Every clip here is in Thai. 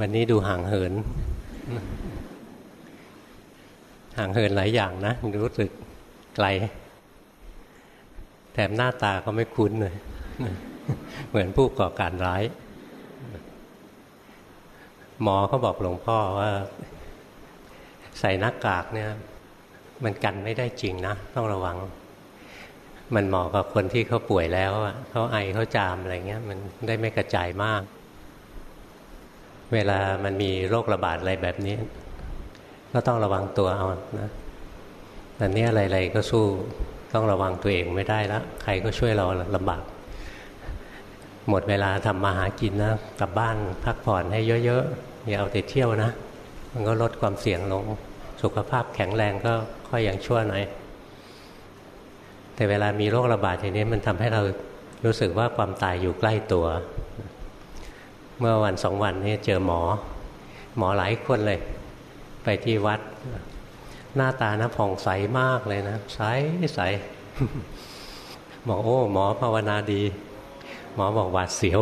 วันนี้ดูห่างเหิน ห่างเหินหลายอย่างนะ รู้สึกไกล แถมหน้าตาก็ไม่คุ้นเลย เหมือนผู้ก่อการร้าย หมอเขาบอกหลวงพ่อว่า ใส่หน้ากากเนี่ย มันกันไม่ได้จริงนะ ต้องระวัง มันเหมาะกับคนที่เขาป่วยแล้วเขาไอเขาจามอะไรเงี้ย มันได้ไม่กระจายมาก เวลามันมีโรคระบาดอะไรแบบนี้ ก็ต้องระวังตัวเอานะแต่เนี้อะไรๆก็สู้ต้องระวังตัวเองไม่ได้แล้วใครก็ช่วยเราลำบากหมดเวลาทำมาหากินนะกลับบ้านพักผ่อนให้เยอะๆอย่าเอาแต่เที่ยวนะ มันก็ลดความเสี่ยงลง สุขภาพแข็งแรงก็ค่อยอย่างชั่วหน่อยแต่เวลามีโรคระบาดทีนี้มันทำให้เรารู้สึกว่าความตายอยู่ใกล้ตัว เมื่อวันสองวันนี้เจอหมอ หมอหลายคนเลย ไปที่วัด หน้าตานะผ่องใสมากเลยนะ ใสใสบอกโอ้ หมอภาวนาดี หมอบอกหวาดเสียว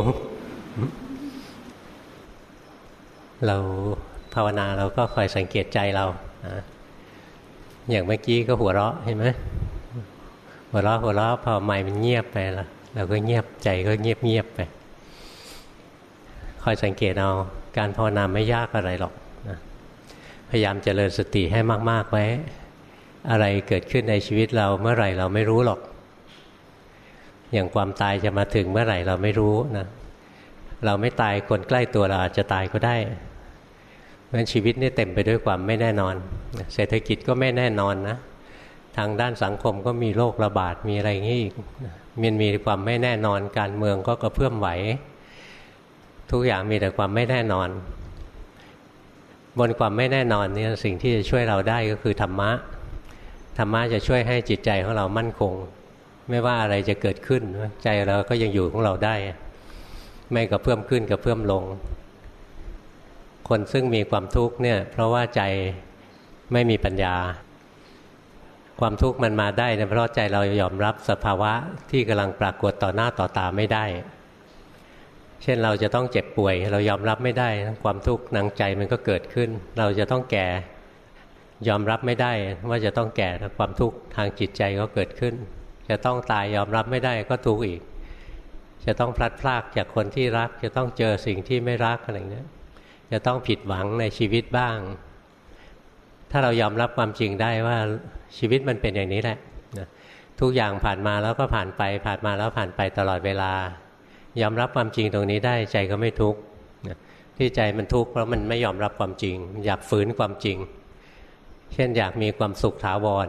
เราภาวนาเราก็คอยสังเกตใจเราอย่างเมื่อกี้ก็หัวเราะเห็นไหมหัวเราะหัวเราะพอไม่มันเงียบไปล้วเราก็เงียบใจก็เงียบเงียบไป คอยสังเกตเอาการภาวนาไม่ยากอะไรหรอกนะพยายามเจริญสติให้มาก ๆ ไว้ อะไรเกิดขึ้นในชีวิตเราเมื่อไหร่เราไม่รู้หรอก อย่างความตายจะมาถึงเมื่อไหร่เราไม่รู้นะเราไม่ตายคนใกล้ตัวเราอาจจะตายก็ได้เพราะฉะนั้นชีวิตนี่เต็มไปด้วยความไม่แน่นอน เศรษฐกิจก็ไม่แน่นอนนะทางด้านสังคมก็มีโรคระบาดมีอะไรงี้อีกมันมีความไม่แน่นอนการเมืองก็กระเพื่อมไหว ทุกอย่างมีแต่ความไม่แน่นอน บนความไม่แน่นอนนี่สิ่งที่จะช่วยเราได้ก็คือธรรมะธรรมะจะช่วยให้จิตใจของเรามั่นคง ไม่ว่าอะไรจะเกิดขึ้นใจเราก็ยังอยู่ของเราได้ ไม่กระเพื่อมขึ้นกระเพื่อมลง คนซึ่งมีความทุกข์เนี่ย เพราะว่าใจไม่มีปัญญา ความทุกข์มันมาได้เพราะใจเรายอมรับสภาวะที่กำลังปรากฏต่อหน้าต่อตาไม่ได้ เช่นเราจะต้องเจ็บป่วย เรายอมรับไม่ได้ความทุกข์นางใจมันก็เกิดขึ้น เราจะต้องแก่ยอมรับไม่ได้ว่าจะต้องแก่ความทุกข์ทางจิตใจก็เกิดขึ้น จะต้องตายยอมรับไม่ได้ก็ทุกข์อีก จะต้องพลัดพรากจากคนที่รัก จะต้องเจอสิ่งที่ไม่รักอะไรเงี้ยจะต้องผิดหวังในชีวิตบ้าง ถ้าเรายอมรับความจริงได้ว่าชีวิตมันเป็นอย่างนี้แหละทุกอย่างผ่านมาแล้วก็ผ่านไปผ่านมาแล้วผ่านไปตลอดเวลา ยอมรับความจริงตรงนี้ได้ใจก็ไม่ทุกข์ที่ใจมันทุกข์เพราะมันไม่ยอมรับความจริง อยากฝืนความจริง เช่นอยากมีความสุขถาวร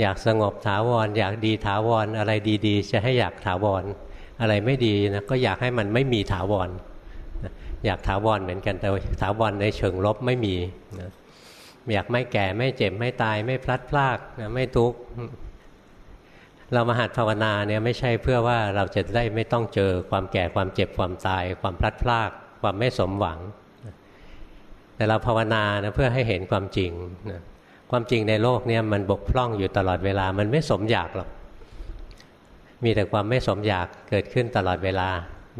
อยากสงบถาวร อยากดีถาวร อะไรดีๆ จะให้อยากถาวร อะไรไม่ดีนะก็อยากให้มันไม่มีถาวรอยากถาวรเหมือนกันแต่ถาวรในเชิงลบไม่มีอยากไม่แก่ไม่เจ็บไม่ตายไม่พลัดพรากไม่ทุกข์ เรามาหัดภาวนาเนี่ยไม่ใช่เพื่อว่าเราจะได้ไม่ต้องเจอความแก่ความเจ็บความตาย ความพลัดพราก ความไม่สมหวัง แต่เราภาวนานะเพื่อให้เห็นความจริงนะความจริงในโลกเนี่ยมันบกพร่องอยู่ตลอดเวลา มันไม่สมอยากหรอกมีแต่ความไม่สมอยากเกิดขึ้นตลอดเวลา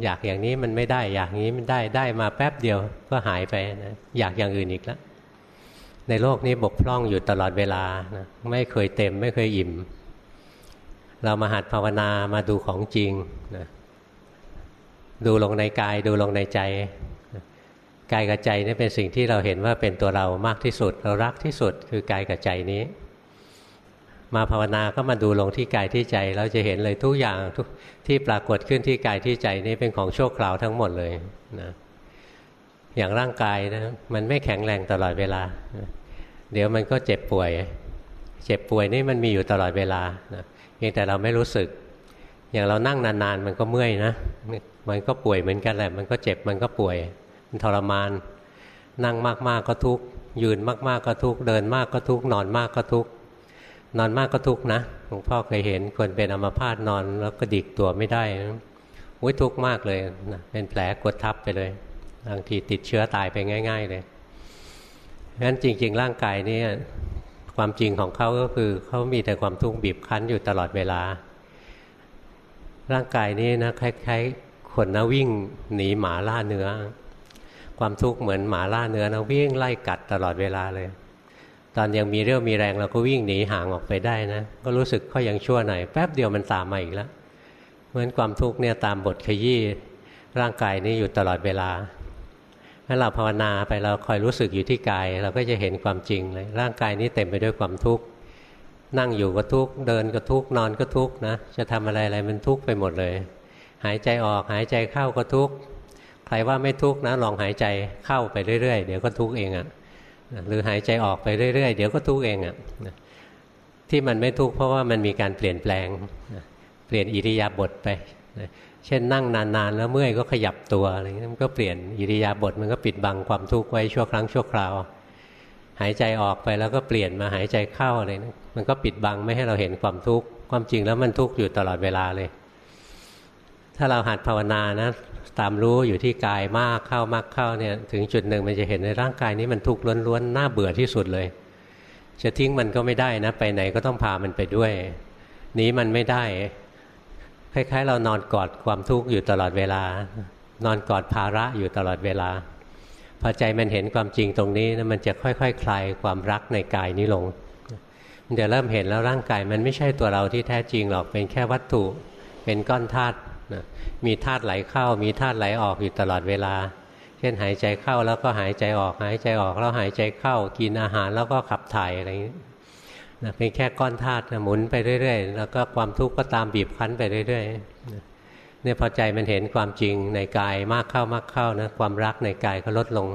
อยากอย่างนี้มันไม่ได้ อยากนี้มันได้ได้มาแป๊บเดียวก็หายไปนะอยากอย่างอื่นอีกแล้วในโลกนี้บกพร่องอยู่ตลอดเวลานะไม่เคยเต็มไม่เคยอิ่ม เรามาหัดภาวนามาดูของจริงนะดูลงในกายดูลงในใจกายกับใจนี่เป็นสิ่งที่เราเห็นว่าเป็นตัวเรามากที่สุด เรารักที่สุดคือกายกับใจนี้ มาภาวนาก็มาดูลงที่กายที่ใจเราจะเห็นเลยทุกอย่างทุกที่ปรากฏขึ้นที่กายที่ใจนี้เป็นของโชั่วคราวทั้งหมดเลยนะอย่างร่างกายนะมันไม่แข็งแรงตลอดเวลา เดี๋ยวมันก็เจ็บป่วย เจ็บป่วยนี่มันมีอยู่ตลอดเวลานะ เพียงแต่เราไม่รู้สึก อย่างเรานั่งนานๆ มันก็เมื่อยนะ มันก็ป่วยเหมือนกันแหละ มันก็เจ็บ มันก็ป่วย มันทรมาน นั่งมากๆก็ทุกข์ ยืนมากๆก็ทุกข์ เดินมากก็ทุกข์ นอนมากก็ทุกข์ นอนมากก็ทุกข์นะ หลวงพ่อเคยเห็นคนเป็นอัมพาตนอนแล้วก็ดิกตัวไม่ได้อุ้ยทุกข์มากเลยนะเป็นแผลกดทับไปเลย บางทีติดเชื้อตายไปง่าย ๆ เลยงั้นจริง ๆ ร่างกายนี้ ความจริงของเขาก็คือเขามีแต่ความทุกข์บีบคั้นอยู่ตลอดเวลา ร่างกายนี้นะคล้ายๆคนนะวิ่งหนีหมาล่าเนื้อ ความทุกข์เหมือนหมาล่าเนื้อนะวิ่งไล่กัดตลอดเวลาเลย ตอนยังมีเรี่ยวมีแรงเราก็วิ่งหนีห่างออกไปได้นะ ก็รู้สึกก็ยังชั่วหน่อยแป๊บเดียวมันตามมาอีกแล้ว เหมือนความทุกข์เนี่ยตามบทขยี้ร่างกายนี้อยู่ตลอดเวลา ถ้าเราภาวนาไปเราคอยรู้สึกอยู่ที่กาย เราก็จะเห็นความจริงเลยร่างกายนี้เต็มไปด้วยความทุกข์นั่งอยู่ก็ทุกข์เดินก็ทุกข์นอนก็ทุกข์นะจะทำอะไรอะไรมันทุกข์ไปหมดเลย หายใจออกหายใจเข้าก็ทุกข์ใครว่าไม่ทุกข์นะลองหายใจเข้าไปเรื่อยๆ เดี๋ยวก็ทุกข์เองอะ่ะหรือหายใจออกไปเรื่อยๆ เดี๋ยวก็ทุกข์เองอะ่ะที่มันไม่ทุกข์เพราะว่ามันมีการเปลี่ยนแปลงเปลี่ยนอิริยาบถไป เช่นนั่งนานๆ แล้วเมื่อยก็ขยับตัวอะไรเงี้ยมันก็เปลี่ยนอิริยาบถมันก็ปิดบังความทุกข์ไว้ชั่วครั้งชั่วคราว หายใจออกไปแล้วก็เปลี่ยนมาหายใจเข้าอะไรนะมันก็ปิดบังไม่ให้เราเห็นความทุกข์ความจริงแล้วมันทุกข์อยู่ตลอดเวลาเลย ถ้าเราหัดภาวนานะตามรู้อยู่ที่กายมากเข้ามากเข้าเนี่ยถึงจุดหนึ่งมันจะเห็นในร่างกายนี้มันทุกข์ล้วนๆน่าเบื่อที่สุดเลย จะทิ้งมันก็ไม่ได้นะ ไปไหนก็ต้องพามันไปด้วยหนีมันไม่ได้ คล้ายๆ เรานอนกอดความทุกข์อยู่ตลอดเวลา นอนกอดภาระอยู่ตลอดเวลา พอใจมันเห็นความจริงตรงนี้นะมันจะค่อยๆคคลายความรักในกายนี้ลงมันจะเริ่มเห็นแล้วร่างกายมันไม่ใช่ตัวเราที่แท้จริงหรอกเป็นแค่วัตถุ เป็นก้อนธาตุมีธาตุไหลเข้า มีธาตุไหลออกอยู่ตลอดเวลา เช่นหายใจเข้าแล้วก็หายใจออก หายใจออกแล้วหายใจเข้า กินอาหารแล้วก็ขับถ่ายอะไรอย่างนี้ นะเป็นแค่ก้อนธาตุหมุนไปเรื่อยๆ แล้วก็ความทุกข์ก็ตามบีบคั้นไปเรื่อยๆเนี่ยพอใจมันเห็นความจริงในกายมากเข้ามากเข้านะความรักในกายก็ลดลง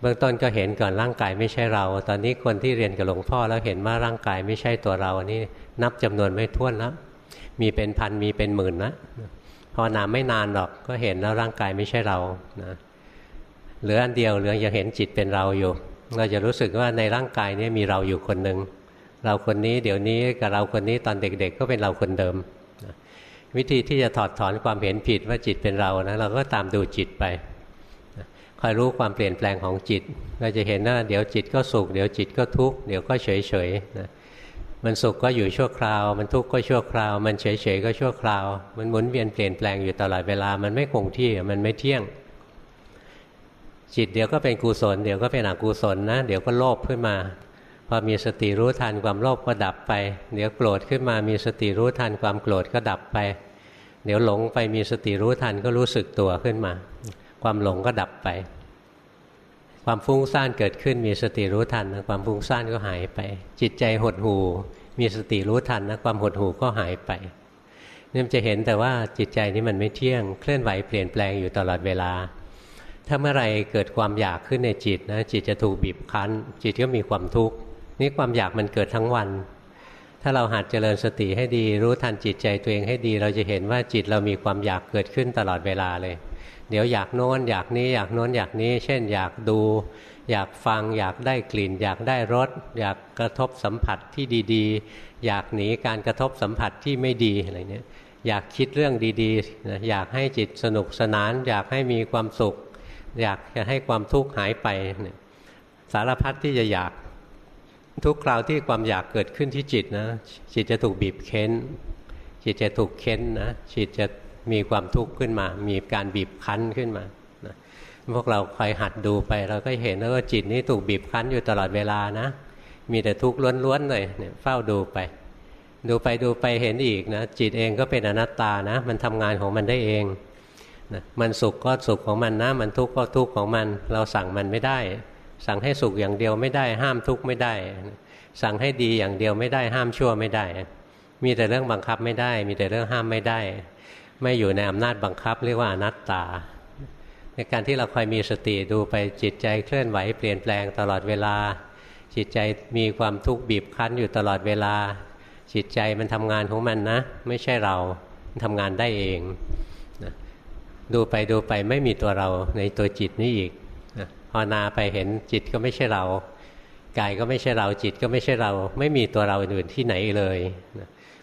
เบื้องต้นก็เห็นก่อนร่างกายไม่ใช่เรา ตอนนี้คนที่เรียนกับหลวงพ่อแล้วเห็นว่าร่างกายไม่ใช่ตัวเราอันนี้นับจำนวนไม่ถ้วนแล้วมีเป็นพันมีเป็นหมื่นนะพอนามไม่นานหรอกก็เห็นแล้วร่างกายไม่ใช่เรานะเหลืออันเดียวเหลือยังเห็นจิตเป็นเราอยู่ เราจะรู้สึกว่าในร่างกายนี้มีเราอยู่คนหนึ่ง เราคนนี้เดี๋ยวนี้กับเราคนนี้ตอนเด็กๆ ก็เป็นเราคนเดิม วิธีที่จะถอดถอนความเห็นผิดว่าจิตเป็นเรานะเราก็ตามดูจิตไปคอยรู้ความเปลี่ยนแปลงของจิต เราจะเห็นว่าเดี๋ยวจิตก็สุขเดี๋ยวจิตก็ทุกข์เดี๋ยวก็เฉยเฉยนะมันสุขก็อยู่ชั่วคราว มันทุกข์ก็ชั่วคราว มันเฉยเฉยก็ชั่วคราว มันหมุนเวียนเปลี่ยนแปลงอยู่ตลอดเวลา มันไม่คงที่มันไม่เที่ยง จิตเดี๋ยวก็เป็นกุศล เดี๋ยวก็เป็นอกุศลนะ เดี๋ยวก็โลภขึ้นมา พอมีสติรู้ทันความโลภก็ดับไป เดี๋ยวโกรธขึ้นมามีสติรู้ทันความโกรธก็ดับไป เดี๋ยวหลงไปมีสติรู้ทันก็รู้สึกตัวขึ้นมา ความหลงก็ดับไป ความฟุ้งซ่านเกิดขึ้นมีสติรู้ทันนะความฟุ้งซ่านก็หายไป จิตใจหดหูมีสติรู้ทันนะความหดหูก็หายไปนี่มันจะเห็นแต่ว่าจิตใจนี้มันไม่เที่ยงเคลื่อนไหวเปลี่ยนแปลงอยู่ตลอดเวลา ถ้าเมื่อไรเกิดความอยากขึ้นในจิตนะจิตจะถูกบีบคั้น จิตก็มีความทุกข์ นี่ความอยากมันเกิดทั้งวัน ถ้าเราหัดเจริญสติให้ดี รู้ทันจิตใจตัวเองให้ดี เราจะเห็นว่าจิตเรามีความอยากเกิดขึ้นตลอดเวลาเลย เดี๋ยวอยากโน้นอยากนี้อยากโน้นอยากนี้ เช่น อยากดู อยากฟัง อยากได้กลิ่น อยากได้รสอยากกระทบสัมผัสที่ดีๆ อยากหนีการกระทบสัมผัสที่ไม่ดีอะไรเนี้ยอยากคิดเรื่องดีๆนะอยากให้จิตสนุกสนาน อยากให้มีความสุข อยากจะให้ความทุกข์หายไป สารพัดที่จะอยาก ทุกคราวที่ความอยากเกิดขึ้นที่จิตนะ จิตจะถูกบีบเค้น จิตจะถูกเค้นนะ จิตจะมีความทุกข์ขึ้นมา มีการบีบคั้นขึ้นมานะพวกเราคอยหัดดูไป เราก็เห็นแล้ว่าจิตนี้ถูกบีบคั้นอยู่ตลอดเวลานะ มีแต่ทุกข์ล้วนๆเลยเนี่ยเฝ้าดูไป ดูไปดูไปเห็นอีกนะ จิตเองก็เป็นอนัตตานะ มันทำงานของมันได้เองนะมันสุขก็สุขของมันนะ มันทุกข์ก็ทุกข์ของมัน เราสั่งมันไม่ได้ สั่งให้สุขอย่างเดียวไม่ได้ห้ามทุกข์ไม่ได้ สั่งให้ดีอย่างเดียวไม่ได้ห้ามชั่วไม่ได้ มีแต่เรื่องบังคับไม่ได้ มีแต่เรื่องห้ามไม่ได้ ไม่อยู่ในอำนาจบังคับเรียกว่าอนัตตา ในการที่เราคอยมีสติดูไปจิตใจเคลื่อนไหวเปลี่ยนแปลงตลอดเวลา จิตใจมีความทุกข์บีบคั้นอยู่ตลอดเวลา จิตใจมันทำงานของมันนะ ไม่ใช่เราทำงานได้เองดูไปดูไปไม่มีตัวเราในตัวจิตนี้อีก ภาวนาไปเห็นจิตก็ไม่ใช่เรากายก็ไม่ใช่เราจิตก็ไม่ใช่เรา ไม่มีตัวเราอื่นที่ไหนเลย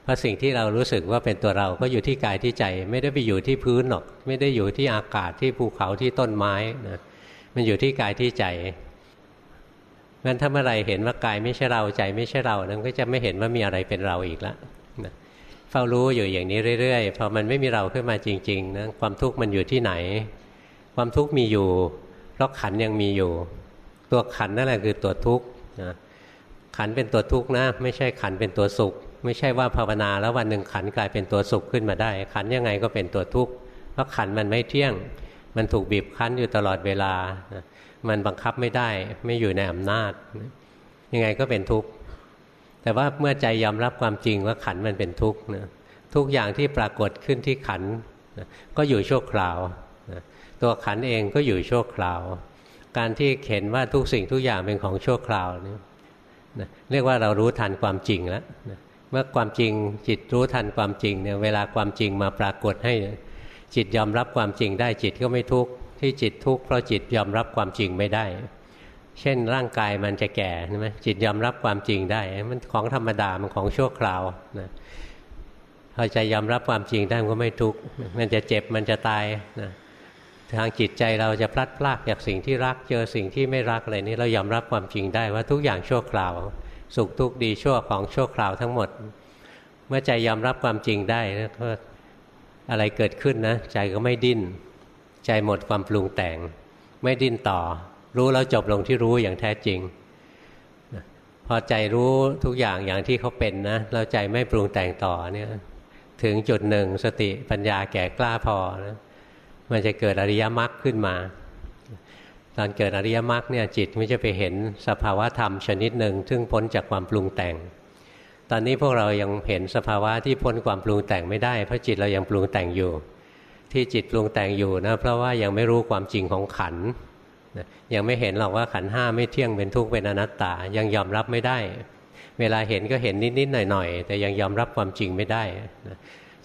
เพราะสิ่งที่เรารู้สึกว่าเป็นตัวเราก็อยู่ที่กายที่ใจ ไม่ได้ไปอยู่ที่พื้นหรอก ไม่ได้อยู่ที่อากาศที่ภูเขาที่ต้นไม้นะมันอยู่ที่กายที่ใจงั้นถ้าเมื่อไรเห็นว่ากายไม่ใช่เราใจไม่ใช่เรานั้นก็จะไม่เห็นว่ามีอะไรเป็นเราอีกแล้วนะเฝ้ารู้อยู่อย่างนี้เรื่อยๆพอมันไม่มีเราขึ้นมาจริงๆนะความทุกข์มันอยู่ที่ไหน ความทุกข์มีอยู่ ราะขันยังมีอยู่ ตัวขันนั่นแหละคือตัวทุกข์นะขันเป็นตัวทุกข์นะ ไม่ใช่ขันเป็นตัวสุข ไม่ใช่ว่าภาวนาแล้ววันหนึ่งขันกลายเป็นตัวสุขขึ้นมาได้ ขันยังไงก็เป็นตัวทุกข์เพราะขันมันไม่เที่ยง มันถูกบีบคั้นอยู่ตลอดเวลา มันบังคับไม่ได้ไม่อยู่ในอำนาจ ยังไงก็เป็นทุกข์แต่ว่าเมื่อใจยอมรับความจริงว่าขันมันเป็นทุกข์นะทุกอย่างที่ปรากฏขึ้นที่ขันก็อยู่ชั่วคราว ตัวขันเองก็อยู่ชั่วคราว การที่เห็นว่าทุกสิ่งทุกอย่างเป็นของชั่วคราวนี่นะเรียกว่าเรารู้ทันความจริงแล้วนะเมื่อความจริงจิตรู้ทันความจริงเนี่ยเวลาความจริงมาปรากฏให้ จิตยอมรับความจริงได้จิตก็ไม่ทุกข์ที่จิตทุกข์เพราะจิตยอมรับความจริงไม่ได้ เช่นร่างกายมันจะแก่ใช่ไหมจิตยอมรับความจริงได้ มันของธรรมดามันของชั่วคราวนะพอใจยอมรับความจริงได้มันก็ไม่ทุกข์มันจะเจ็บมันจะตายนะ ทางจิตใจเราจะพลัดพรากจากสิ่งที่รักเจอสิ่งที่ไม่รักอะไรนี้เรายอมรับความจริงได้ว่าทุกอย่างชั่วคราว สุขทุกข์ดีชั่วของชั่วคราวทั้งหมด เมื่อใจยอมรับความจริงได้ก็อะไรเกิดขึ้นนะใจก็ไม่ดิ้น ใจหมดความปรุงแต่ง ไม่ดิ้นต่อ รู้แล้วจบลงที่รู้อย่างแท้จริงพอใจรู้ทุกอย่างอย่างที่เขาเป็นนะแล้วใจไม่ปรุงแต่งต่อเนี่ยถึงจุดหนึ่งสติปัญญาแก่กล้าพอนะ มันจะเกิดอริยมรรคขึ้นมา ตอนเกิดอริยมรรคเนี่ยจิตไม่จะไปเห็นสภาวะธรรมชนิดหนึ่งซึ่งพ้นจากความปรุงแต่ง ตอนนี้พวกเรายังเห็นสภาวะที่พ้นความปรุงแต่งไม่ได้ เพราะจิตเรายังปรุงแต่งอยู่ ที่จิตปรุงแต่งอยู่นะเพราะว่ายังไม่รู้ความจริงของขันยังไม่เห็นหรอกว่าขันห้าไม่เที่ยงเป็นทุกข์เป็นอนัตตา ยังยอมรับไม่ได้ เวลาเห็นก็เห็นนิดๆหน่อยๆแต่ยังยอมรับความจริงไม่ได้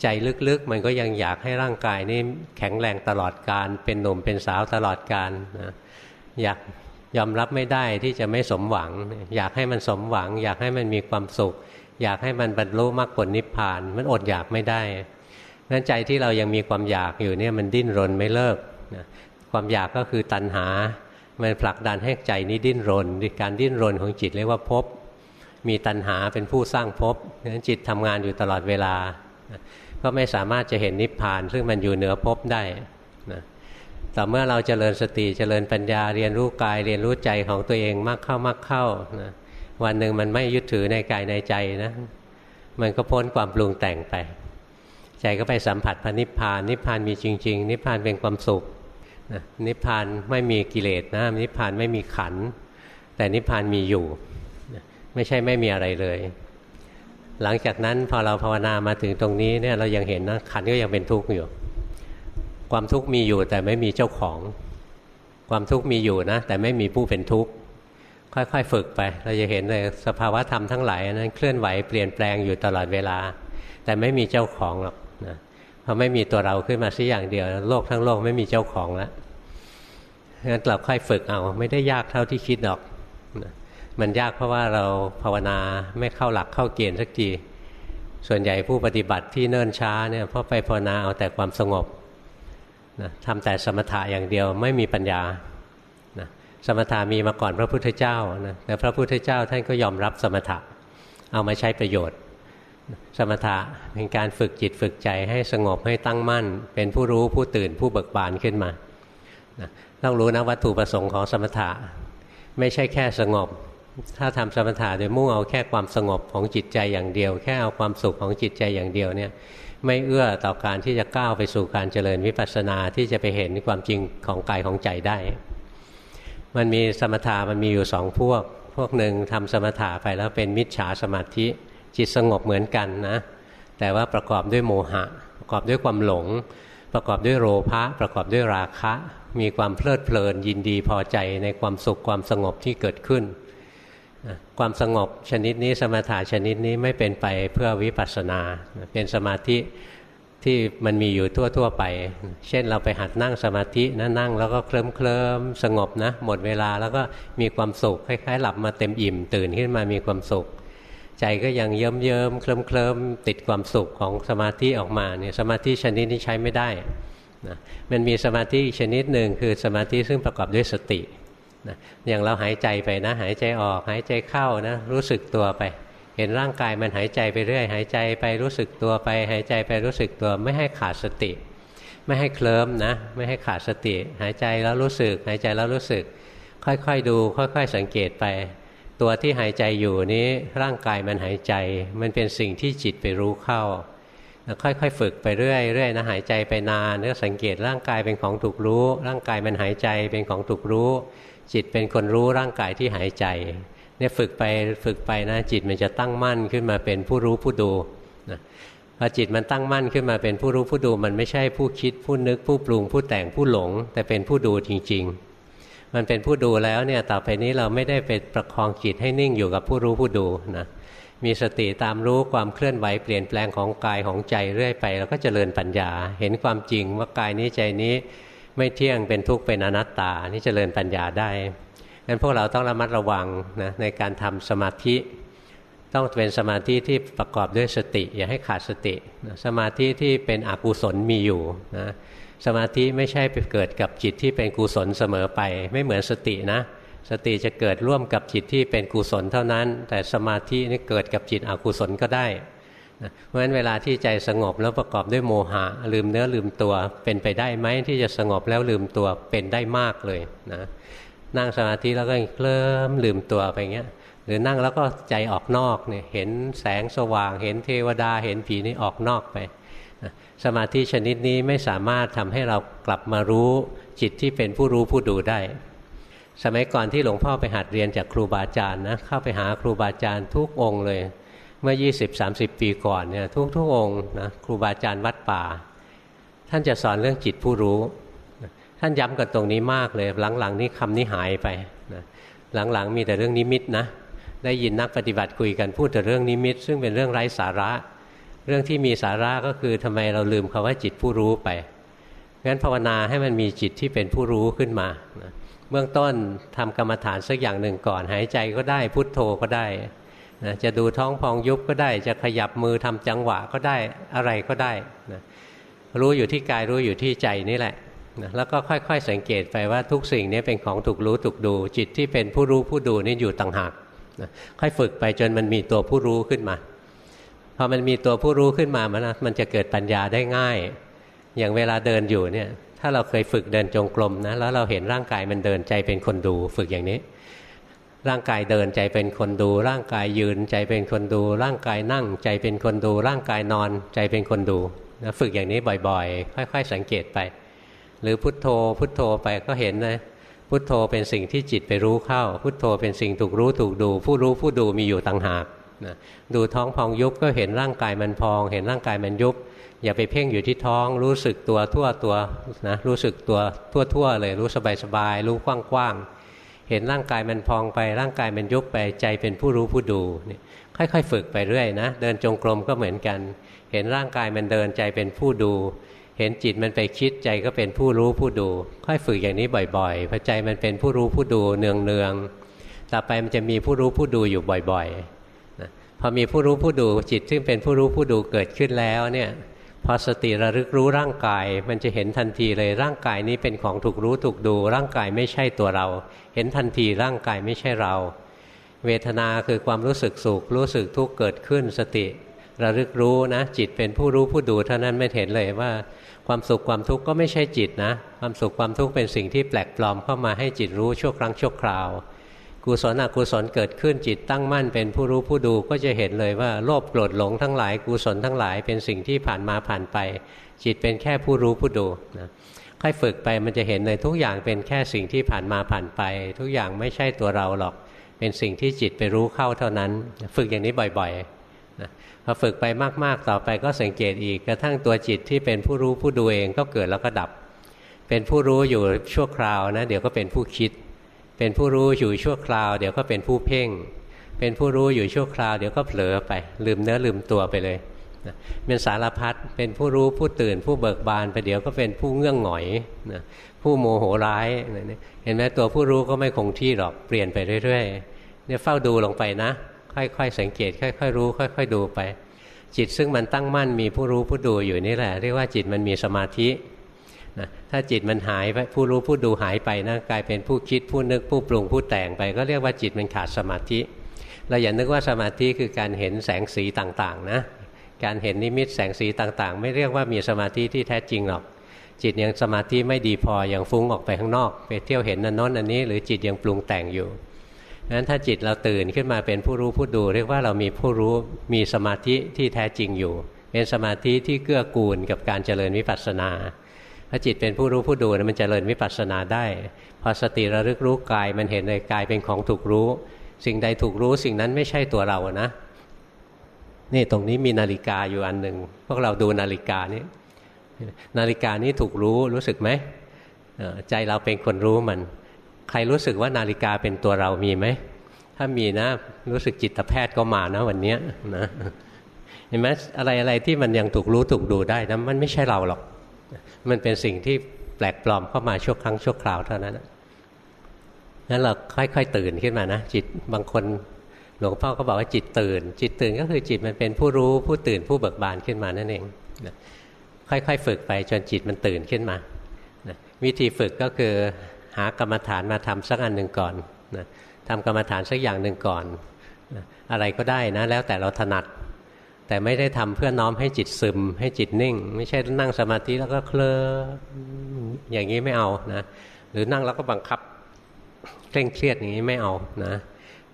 ใจลึกๆ มันก็ยังอยากให้ร่างกายนี่แข็งแรงตลอดการ เป็นหนุ่มเป็นสาวตลอดการนะอยากยอมรับไม่ได้ที่จะไม่สมหวัง อยากให้มันสมหวัง อยากให้มันมีความสุข อยากให้มันบรรลุมรรคผลนิพพาน มันอดอยากไม่ได้นั้นใจที่เรายังมีความอยากอยู่เนี่ยมันดิ้นรนไม่เลิกนะความอยากก็คือตัณหา มันผลักดันให้ใจนี้ดิ้นรนการดิ้นรนของจิตเรียกว่าภพมีตัณหาเป็นผู้สร้างภพนั้นจิตทำงานอยู่ตลอดเวลา ก็ไม่สามารถจะเห็นนิพพาน ซึ่งมันอยู่เหนือภพได้นะแต่เมื่อเราจเจริญสติจเจริญปัญญาเรียนรู้กายเรียนรู้ใจของตัวเองมากเข้ามากเข้านะวันหนึ่งมันไม่ยึดถือในกายในใจนะ มันก็พ้นความปรุงแต่งไป ใจก็ไปสัมผัสพระนิพพาน นิพพานมีจริง ๆ นิพพานเป็นความสุขนะนิพพานไม่มีกิเลสนะนิพพานไม่มีขัน แต่นิพพานมีอยู่ ไม่ใช่ไม่มีอะไรเลย หลังจากนั้นพอเราภาวนามาถึงตรงนี้เนี่ยเรายังเห็นนะขันก็ยังเป็นทุกข์อยู่ ความทุกข์มีอยู่แต่ไม่มีเจ้าของ ความทุกข์มีอยู่นะ แต่ไม่มีผู้เป็นทุกข์ค่อยๆฝึกไป เราจะเห็นเลยสภาวะธรรมทั้งหลายนั้นเคลื่อนไหวเปลี่ยนแปลงอยู่ตลอดเวลา แต่ไม่มีเจ้าของหรอกนะพอไม่มีตัวเราขึ้นมาสักอย่างเดียว โลกทั้งโลกไม่มีเจ้าของแล้วงั้นเราค่อยฝึกเอาไม่ได้ยากเท่าที่คิดหรอก มันยากเพราะว่าเราภาวนาไม่เข้าหลักเข้าเกณฑ์สักที ส่วนใหญ่ผู้ปฏิบัติที่เนิ่นช้าเนี่ยเพราะไปภาวนาเอาแต่ความสงบนะทำแต่สมถะอย่างเดียวไม่มีปัญญานะสมถะมีมาก่อนพระพุทธเจ้านะแต่พระพุทธเจ้าท่านก็ยอมรับสมถะเอามาใช้ประโยชน์ สมถะเป็นการฝึกจิตฝึกใจให้สงบให้ตั้งมั่น เป็นผู้รู้ผู้ตื่นผู้เบิกบานขึ้นมานะต้องรู้นะวัตถุประสงค์ของสมถะไม่ใช่แค่สงบ ถ้าทำสมถะโดยมุ่งเอาแค่ความสงบของจิตใจอย่างเดียว แค่เอาความสุขของจิตใจอย่างเดียวเนี่ยไม่เอื้อต่อการที่จะก้าวไปสู่การเจริญวิปัสสนาที่จะไปเห็นความจริงของกายของใจได้ มันมีสมถะมันมีอยู่สองพวก พวกหนึ่งทำสมถะไปแล้วเป็นมิจฉาสมาธิจิตสงบเหมือนกันนะ แต่ว่าประกอบด้วยโมหะ ประกอบด้วยความหลง ประกอบด้วยโลภะประกอบด้วยราคะ มีความเพลิดเพลินยินดีพอใจในความสุขความสงบที่เกิดขึ้น ความสงบชนิดนี้สมถะชนิดนี้ไม่เป็นไปเพื่อวิปัสสนา เป็นสมาธิที่มันมีอยู่ทั่ว ๆ ไป เช่นเราไปหัดนั่งสมาธินะนั่งแล้วก็เคลิ้มเคลิมสงบนะ หมดเวลาแล้วก็มีความสุขคล้ายๆ หลับมาเต็มอิ่ม ตื่นขึ้นมามีความสุข ใจก็ยังเยิ้มเยิ้มเคลิ้มเคลิมติดความสุขของสมาธิออกมาเนี่ยสมาธิชนิดนี้ใช้ไม่ได้นะมันมีสมาธิชนิดหนึ่งคือสมาธิซึ่งประกอบด้วยสติ นะอย่างเราหายใจไปนะ หายใจออก หายใจเข้านะ รู้สึกตัวไป เห็นร่างกายมันหายใจไปเรื่อย หายใจไปรู้สึกตัวไป หายใจไปรู้สึกตัว ไม่ให้ขาดสติ ไม่ให้เคลิ้มนะ ไม่ให้ขาดสติ หายใจแล้วรู้สึก หายใจแล้วรู้สึก ค่อยๆดู ค่อยๆ สังเกตไป ตัวที่หายใจอยู่นี้ร่างกายมันหายใจ มันเป็นสิ่งที่จิตไปรู้เข้าค่อยๆ ฝึกไปเรื่อยๆนะหายใจไปนานก็สังเกตร่างกายเป็นของถูกรู้ ร่างกายมันหายใจเป็นของถูกรู้ จิตเป็นคนรู้ร่างกายที่หายใจเนี่ยฝึกไปฝึกไปนะจิตมันจะตั้งมั่นขึ้นมาเป็นผู้รู้ผู้ดูนะพอจิตมันตั้งมั่นขึ้นมาเป็นผู้รู้ผู้ดู มันไม่ใช่ผู้คิดผู้นึกผู้ปรุงผู้แต่งผู้หลง แต่เป็นผู้ดูจริง ๆ มันเป็นผู้ดูแล้วเนี่ยต่อไปนี้เราไม่ได้ไปประคองจิตให้นิ่งอยู่กับผู้รู้ผู้ดูนะมีสติตามรู้ความเคลื่อนไหวเปลี่ยนแปลงของกายของใจเรื่อยไปเราก็เจริญปัญญา เห็นความจริงว่ากายนี้ใจนี้ ไม่เที่ยงเป็นทุกข์เป็นอนัตตานี่เจริญปัญญาได้งั้นพวกเราต้องระมัดระวังนะในการทำสมาธิ ต้องเป็นสมาธิที่ประกอบด้วยสติ อย่าให้ขาดสติสมาธิที่เป็นอกุศลมีอยู่นะสมาธิไม่ใช่ไปเกิดกับจิตที่เป็นกุศลเสมอไป ไม่เหมือนสตินะ สติจะเกิดร่วมกับจิตที่เป็นกุศลเท่านั้น แต่สมาธินี่เกิดกับจิตอกุศลก็ได้ เพราะฉะนั้นเวลาที่ใจสงบแล้วประกอบด้วยโมหะ ลืมเนื้อลืมตัวเป็นไปได้ไหมที่จะสงบแล้วลืมตัวเป็นได้มากเลยนะนั่งสมาธิแล้วก็เคลิ้มลืมตัวไปเงี้ยหรือนั่งแล้วก็ใจออกนอกเนี่ยเห็นแสงสว่าง เห็นเทวดาเห็นผีนี่ออกนอกไปสมาธิชนิดนี้ไม่สามารถทำให้เรากลับมารู้จิตที่เป็นผู้รู้ผู้ดูได้ สมัยก่อนที่หลวงพ่อไปหัดเรียนจากครูบาอาจารย์นะเข้าไปหาครูบาอาจารย์ทุกองค์เลย เมื่อ 20-30 ปีก่อนเนี่ยทุกทุกองนะครูบาอาจารย์วัดป่า ท่านจะสอนเรื่องจิตผู้รู้ ท่านย้ำกันตรงนี้มากเลย หลังๆ นี้คำนี้หายไปนะหลังๆ มีแต่เรื่องนิมิตนะได้ยินนักปฏิบัติคุยกันพูดแต่เรื่องนิมิต ซึ่งเป็นเรื่องไร้สาระ เรื่องที่มีสาระก็คือทำไมเราลืมคาว่าจิตผู้รู้ไปงั้นภาวนาให้มันมีจิตที่เป็นผู้รู้ขึ้นมานะเบื้องต้นทำกรรมฐานสักอย่างหนึ่งก่อน หายใจก็ได้พุทโธก็ได้ นะจะดูท้องพองยุบก็ได้ จะขยับมือทำจังหวะก็ได้อะไรก็ได้นะรู้อยู่ที่กายรู้อยู่ที่ใจนี่แหละนะแล้วก็ค่อย ๆ สังเกตไปว่าทุกสิ่งนี้เป็นของถูกรู้ถูกดู จิตที่เป็นผู้รู้ผู้ดูนี่อยู่ต่างหากนะค่อยฝึกไปจนมันมีตัวผู้รู้ขึ้นมาพอมันมีตัวผู้รู้ขึ้นมามันมันจะเกิดปัญญาได้ง่าย อย่างเวลาเดินอยู่เนี่ย ถ้าเราเคยฝึกเดินจงกรมนะแล้วเราเห็นร่างกายมันเดินใจเป็นคนดูฝึกอย่างนี้ ร่างกายเดินใจเป็นคนดู ร่างกายยืนใจเป็นคนดู ร่างกายนั่งใจเป็นคนดู ร่างกายนอนใจเป็นคนดูนะฝึกอย่างนี้บ่อยๆ ค่อย ๆ สังเกตไป หรือพุทโธ พุทโธไปก็เห็นนะพุทโธเป็นสิ่งที่จิตไปรู้เข้า พุทโธเป็นสิ่งถูกรู้ถูกดู ผู้รู้ผู้ดูมีอยู่ต่างหากนะดูท้องพองยุบก็เห็นร่างกายมันพอง เห็นร่างกายมันยุบ อย่าไปเพ่งอยู่ที่ท้อง รู้สึกตัวทั่วตัวนะรู้สึกตัวทั่วทั่วเลยรู้สบายสบายรู้กว้างกว้าง เห็นร่างกายมันพองไปร่างกายมันยุบไปใจเป็นผู้รู้ผู้ดูนี่ค่อยๆ ฝึกไปเรื่อยนะเดินจงกรมก็เหมือนกัน เห็นร่างกายมันเดินใจเป็นผู้ดู เห็นจิตมันไปคิดใจก็เป็นผู้รู้ผู้ดู ค่อยฝึกอย่างนี้บ่อยๆพอใจมันเป็นผู้รู้ผู้ดูเนืองๆต่อไปมันจะมีผู้รู้ผู้ดูอยู่บ่อยๆนะพอมีผู้รู้ผู้ดูจิตซึ่งเป็นผู้รู้ผู้ดูเกิดขึ้นแล้วเนี่ย พอสติระลึกรู้ร่างกาย มันจะเห็นทันทีเลยร่างกายนี้เป็นของถูกรู้ถูกดู ร่างกายไม่ใช่ตัวเรา เห็นทันทีร่างกายไม่ใช่เรา เวทนาคือความรู้สึกสุขรู้สึกทุกข์เกิดขึ้นสติ ระลึกรู้นะ จิตเป็นผู้รู้ผู้ดูเท่านั้นไม่เห็นเลยว่า ความสุขความทุกข์ก็ไม่ใช่จิตนะ ความสุขความทุกข์เป็นสิ่งที่แปลกปลอมเข้ามาให้จิตรู้ชั่วครั้งชั่วคราว กุศลอกุศลเกิดขึ้นจิตตั้งมั่นเป็นผู้รู้ผู้ดูก็จะเห็นเลยว่าโลภโกรธหลงทั้งหลายกุศลทั้งหลายเป็นสิ่งที่ผ่านมาผ่านไป จิตเป็นแค่ผู้รู้ผู้ดูนะค่อยฝึกไปมันจะเห็นเลยทุกอย่างเป็นแค่สิ่งที่ผ่านมาผ่านไป ทุกอย่างไม่ใช่ตัวเราหรอก เป็นสิ่งที่จิตไปรู้เข้าเท่านั้น ฝึกอย่างนี้บ่อยๆนะพอฝึกไปมากๆต่อไปก็สังเกตอีกกระทั่งตัวจิตที่เป็นผู้รู้ผู้ดูเองก็เกิดแล้วก็ดับ เป็นผู้รู้อยู่ชั่วคราวนะเดี๋ยวก็เป็นผู้คิด เป็นผู้รู้อยู่ชั่วคราว เดี๋ยวก็เป็นผู้เพ่ง เป็นผู้รู้อยู่ชั่วคราว เดี๋ยวก็เผลอไป ลืมเนื้อลืมตัวไปเลยเป็นสารพัดเป็นผู้รู้ผู้ตื่น ผู้เบิกบานไปเดี๋ยวก็เป็นผู้เงื่องหงอยนะผู้โมโหร้ายเห็นไหมตัวผู้รู้ก็ไม่คงที่หรอกเปลี่ยนไปเรื่อยๆเนี่ยเฝ้าดูลงไปนะ ค่อยๆสังเกต ค่อย ๆ รู้ ค่อย ๆ ดูไป จิตซึ่งมันตั้งมั่นมีผู้รู้ผู้ดูอยู่นี่แหละ เรียกว่าจิตมันมีสมาธิ นะถ้าจิตมันหายไปผู้รู้ผู้ดูหายไปนะกลายเป็นผู้คิดผู้นึกผู้ปรุงผู้แต่งไป ก็เรียกว่าจิตมันขาดสมาธิ เราอย่านึกว่าสมาธิคือการเห็นแสงสีต่างๆนะการเห็นนิมิตแสงสีต่างๆ ไม่เรียกว่ามีสมาธิที่แท้จริงหรอก จิตยังสมาธิไม่ดีพอยังฟุ้งออกไปข้างนอก ไปเที่ยวเห็นนันน้นอันนี้ หรือจิตยังปรุงแต่งอยู่นั้นถ้าจิตเราตื่นขึ้นมาเป็นผู้รู้ผู้ดู เรียกว่าเรามีผู้รู้มีสมาธิที่แท้จริงอยู่ เป็นสมาธิที่เกื้อกูลกับการเจริญวิปัสสนา ถ้าจิตเป็นผู้รู้ผู้ดูมันจเจริญวิปัสสนาได้ พอสติระลึกรู้กายมันเห็นในกายเป็นของถูกรู้ สิ่งใดถูกรู้สิ่งนั้นไม่ใช่ตัวเรานะนี่ตรงนี้มีนาฬิกาอยู่อันหนึ่งพวกเราดูนาฬิกานี้นาฬิกานี้ถูกรู้รู้สึกไหมใจเราเป็นคนรู้มัน ใครรู้สึกว่านาฬิกาเป็นตัวเรามีไหมถ้ามีนะรู้สึกจิตแพทย์ก็มานะวันนี้นะเห็นไหมอะไรอะไรที่มันยังถูกรู้ถูกดูได้นะมันไม่ใช่เราหรอก มันเป็นสิ่งที่แปลกปลอมเข้ามาชั่วครั้งชั่วคราวเท่านั้นนั้นเราค่อยๆตื่นขึ้นมานะจิตบางคนหลวงพ่อก็บอกว่าจิตตื่น จิตตื่นก็คือจิตมันเป็นผู้รู้ผู้ตื่นผู้เบิกบานขึ้นมานั่นเองค่อยๆฝึกไปจนจิตมันตื่นขึ้นมาวิธีฝึกก็คือหากรรมฐานมาทำสักอันหนึ่งก่อนนะทำกรรมฐานสักอย่างหนึ่งก่อนนะอะไรก็ได้นะแล้วแต่เราถนัด แต่ไม่ได้ทำเพื่อน้อมให้จิตซึม ให้จิตนิ่ง ไม่ใช่นั่งสมาธิแล้วก็เคลิ้อย่างนี้ไม่เอานะหรือนั่งแล้วก็บังคับเคร่งเครียดอย่างนี้ไม่เอานะ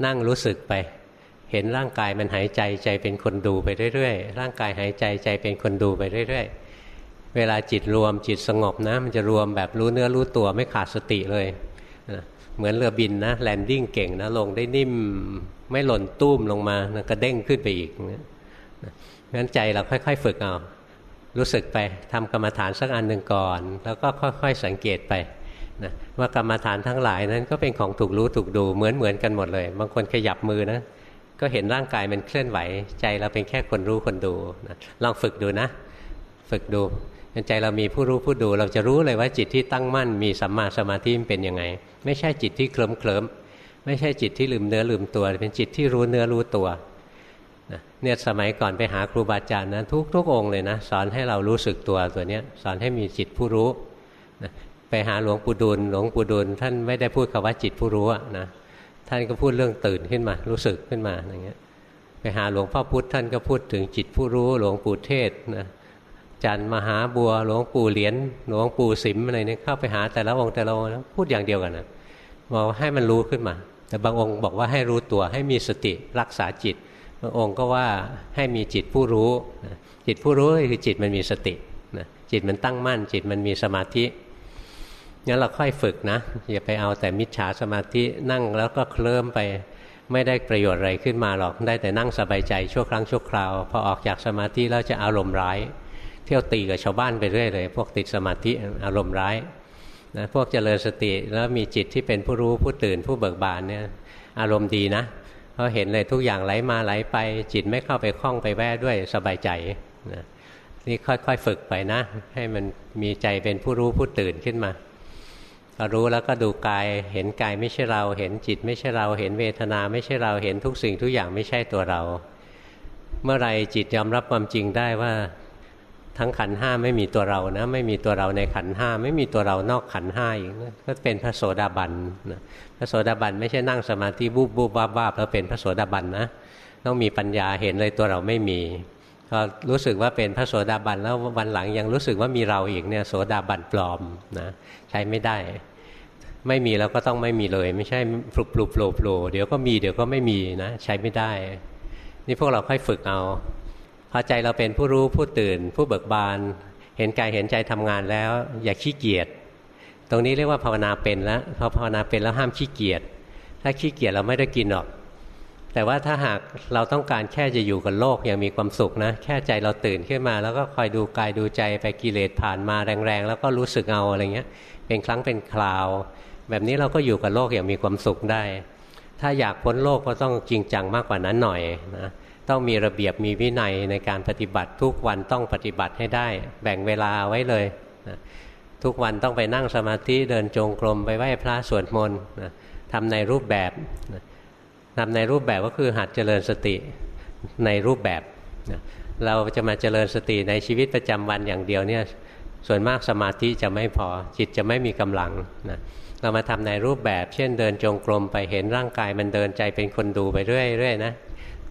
นั่งรู้สึกไป เห็นร่างกายมันหายใจใจเป็นคนดูไปเรื่อยๆร่างกายหายใจใจเป็นคนดูไปเรื่อยๆเวลาจิตรวมจิตสงบนะ มันจะรวมแบบรู้เนื้อรู้ตัวไม่ขาดสติเลยเหมือนเรือบินนะแลนดิ้งเก่งนะลงได้นิ่มไม่หล่นตุ้มลงมานะกระเด้งขึ้นไปอีก งั้นใจเราค่อย ๆ ฝึกเอารู้สึกไปทำกรรมฐานสักอันหนึ่งก่อน แล้วก็ค่อยๆสังเกตไปนะว่ากรรมฐานทั้งหลายนั้นก็เป็นของถูกรู้ถูกดูเหมือนเหมือนกันหมดเลย บางคนขยับมือนะก็เห็นร่างกายมันเคลื่อนไหว ใจเราเป็นแค่คนรู้คนดูนะลองฝึกดูนะ ฝึกดูใจเรามีผู้รู้ผู้ดู เราจะรู้เลยว่าจิตที่ตั้งมั่น มีสัมมาสมาธิเป็นยังไง ไม่ใช่จิตที่เคลิ้มเคลิ้มไม่ใช่จิตที่ลืมเนื้อลืมตัว เป็นจิตที่รู้เนื้อรู้ตัว เนี่ยสมัยก่อนไปหาครูบาอาจารย์นะทุกทุกองเลยนะสอนให้เรารู้สึกตัวตัวเนี้ยสอนให้มีจิตผู้รู้ไปหาหลวงปู่ดูลหลวงปู่ดูลท่านไม่ได้พูดคำว่าจิตผู้รู้นะท่านก็พูดเรื่องตื่นขึ้นมา รู้สึกขึ้นมาอย่างเงี้ยไปหาหลวงพ่อพุธท่านก็พูดถึงจิตผู้รู้ หลวงปู่เทศนะจันมหาบัวหลวงปู่เหรียญหลวงปู่สิมอะไรเนี่ยเข้าไปหาแต่ละองค์แต่ละองค์พูดอย่างเดียวกันนะบอกให้มันรู้ขึ้นมา แต่บางองค์บอกว่าให้รู้ตัวให้มีสติรักษาจิต องค์ก็ว่าให้มีจิตผู้รู้ จิตผู้รู้คือจิตมันมีสติจิตมันตั้งมั่น จิตมันมีสมาธิงั้นเราค่อยฝึกนะอย่าไปเอาแต่มิจฉาสมาธินั่งแล้วก็เคลิ้มไปไม่ได้ประโยชน์อะไรขึ้นมาหรอกได้แต่นั่งสบายใจชั่วครั้งชั่วคราวพอออกจากสมาธิแล้วจะอารมณ์ร้าย เที่ยวตีกับชาวบ้านไปเรื่อยเลย พวกติดสมาธิอารมณ์ร้ายนะพวกเจริญสติแล้วมีจิตที่เป็นผู้รู้ผู้ตื่นผู้เบิกบานเนี่ยอารมณ์ดีนะ เพราะเห็นเลยทุกอย่างไหลมาไหลไป จิตไม่เข้าไปคล้องไปแวะด้วยสบายใจนะนี่ค่อยๆฝึกไปนะ ให้มันมีใจเป็นผู้รู้ผู้ตื่นขึ้นมาพอรู้แล้วก็ดูกายเห็นกายไม่ใช่เรา เห็นจิตไม่ใช่เรา เห็นเวทนาไม่ใช่เราเห็นทุกสิ่งทุกอย่างไม่ใช่ตัวเรา เมื่อไรจิตยอมรับความจริงได้ว่า ทั้งขันห้าไม่มีตัวเรานะไม่มีตัวเราในขันห้าไม่มีตัวเรานอกขันห้าอีกก็เป็นพระโสดาบันนะพระโสดาบันไม่ใช่นั่งสมาธิบูบบูบบ้าบ้าแล้วเป็นพระโสดาบันนะต้องมีปัญญาเห็นเลยตัวเราไม่มีพอรู้สึกว่าเป็นพระโสดาบันแล้ววันหลังยังรู้สึกว่ามีเราอีกเนี่ยโสดาบันปลอมนะใช้ไม่ได้ ไม่มีแล้วก็ต้องไม่มีเลย ไม่ใช่ปลุกปลุกโล่โผล่เดี๋ยวก็มีเดี๋ยวก็ไม่มีนะใช้ไม่ได้ นี่พวกเราค่อยฝึกเอา พอใจเราเป็นผู้รู้ผู้ตื่น ผู้เบิกบาน เห็นกายเห็นใจทำงานแล้ว อย่าขี้เกียจตรงนี้เรียกว่าภาวนาเป็นแล้วพอภาวนาเป็นแล้วห้ามขี้เกียจถ้าขี้เกียจเราไม่ได้กินหรอก แต่ว่าถ้าหากเราต้องการแค่จะอยู่กับโลกอย่างมีความสุขนะ แค่ใจเราตื่นขึ้นมา แล้วก็คอยดูกายดูใจไปกิเลสผ่านมาแรงๆ แล้วก็รู้สึกเอาอะไรเงี้ย เป็นครั้งเป็นคราว แบบนี้เราก็อยู่กับโลกอย่างมีความสุขได้ ถ้าอยากพ้นโลกก็ต้องจริงจังมากกว่านั้นหน่อยนะ ต้องมีระเบียบมีวินัยในการปฏิบัติทุกวันต้องปฏิบัติให้ได้ แบ่งเวลาไว้เลยนะทุกวันต้องไปนั่งสมาธิเดินจงกรมไปไหว้พระสวดมนต์นะทำในรูปแบบนะทำในรูปแบบก็คือหัดเจริญสติในรูปแบบเราจะมาเจริญสติในชีวิตประจำวันอย่างเดียวเนี่ยส่วนมากสมาธิจะไม่พอจิตจะไม่มีกำลังนะเรามาทำในรูปแบบ เช่นเดินจงกรมไปเห็นร่างกายมันเดินใจเป็นคนดูไปเรื่อยๆนะ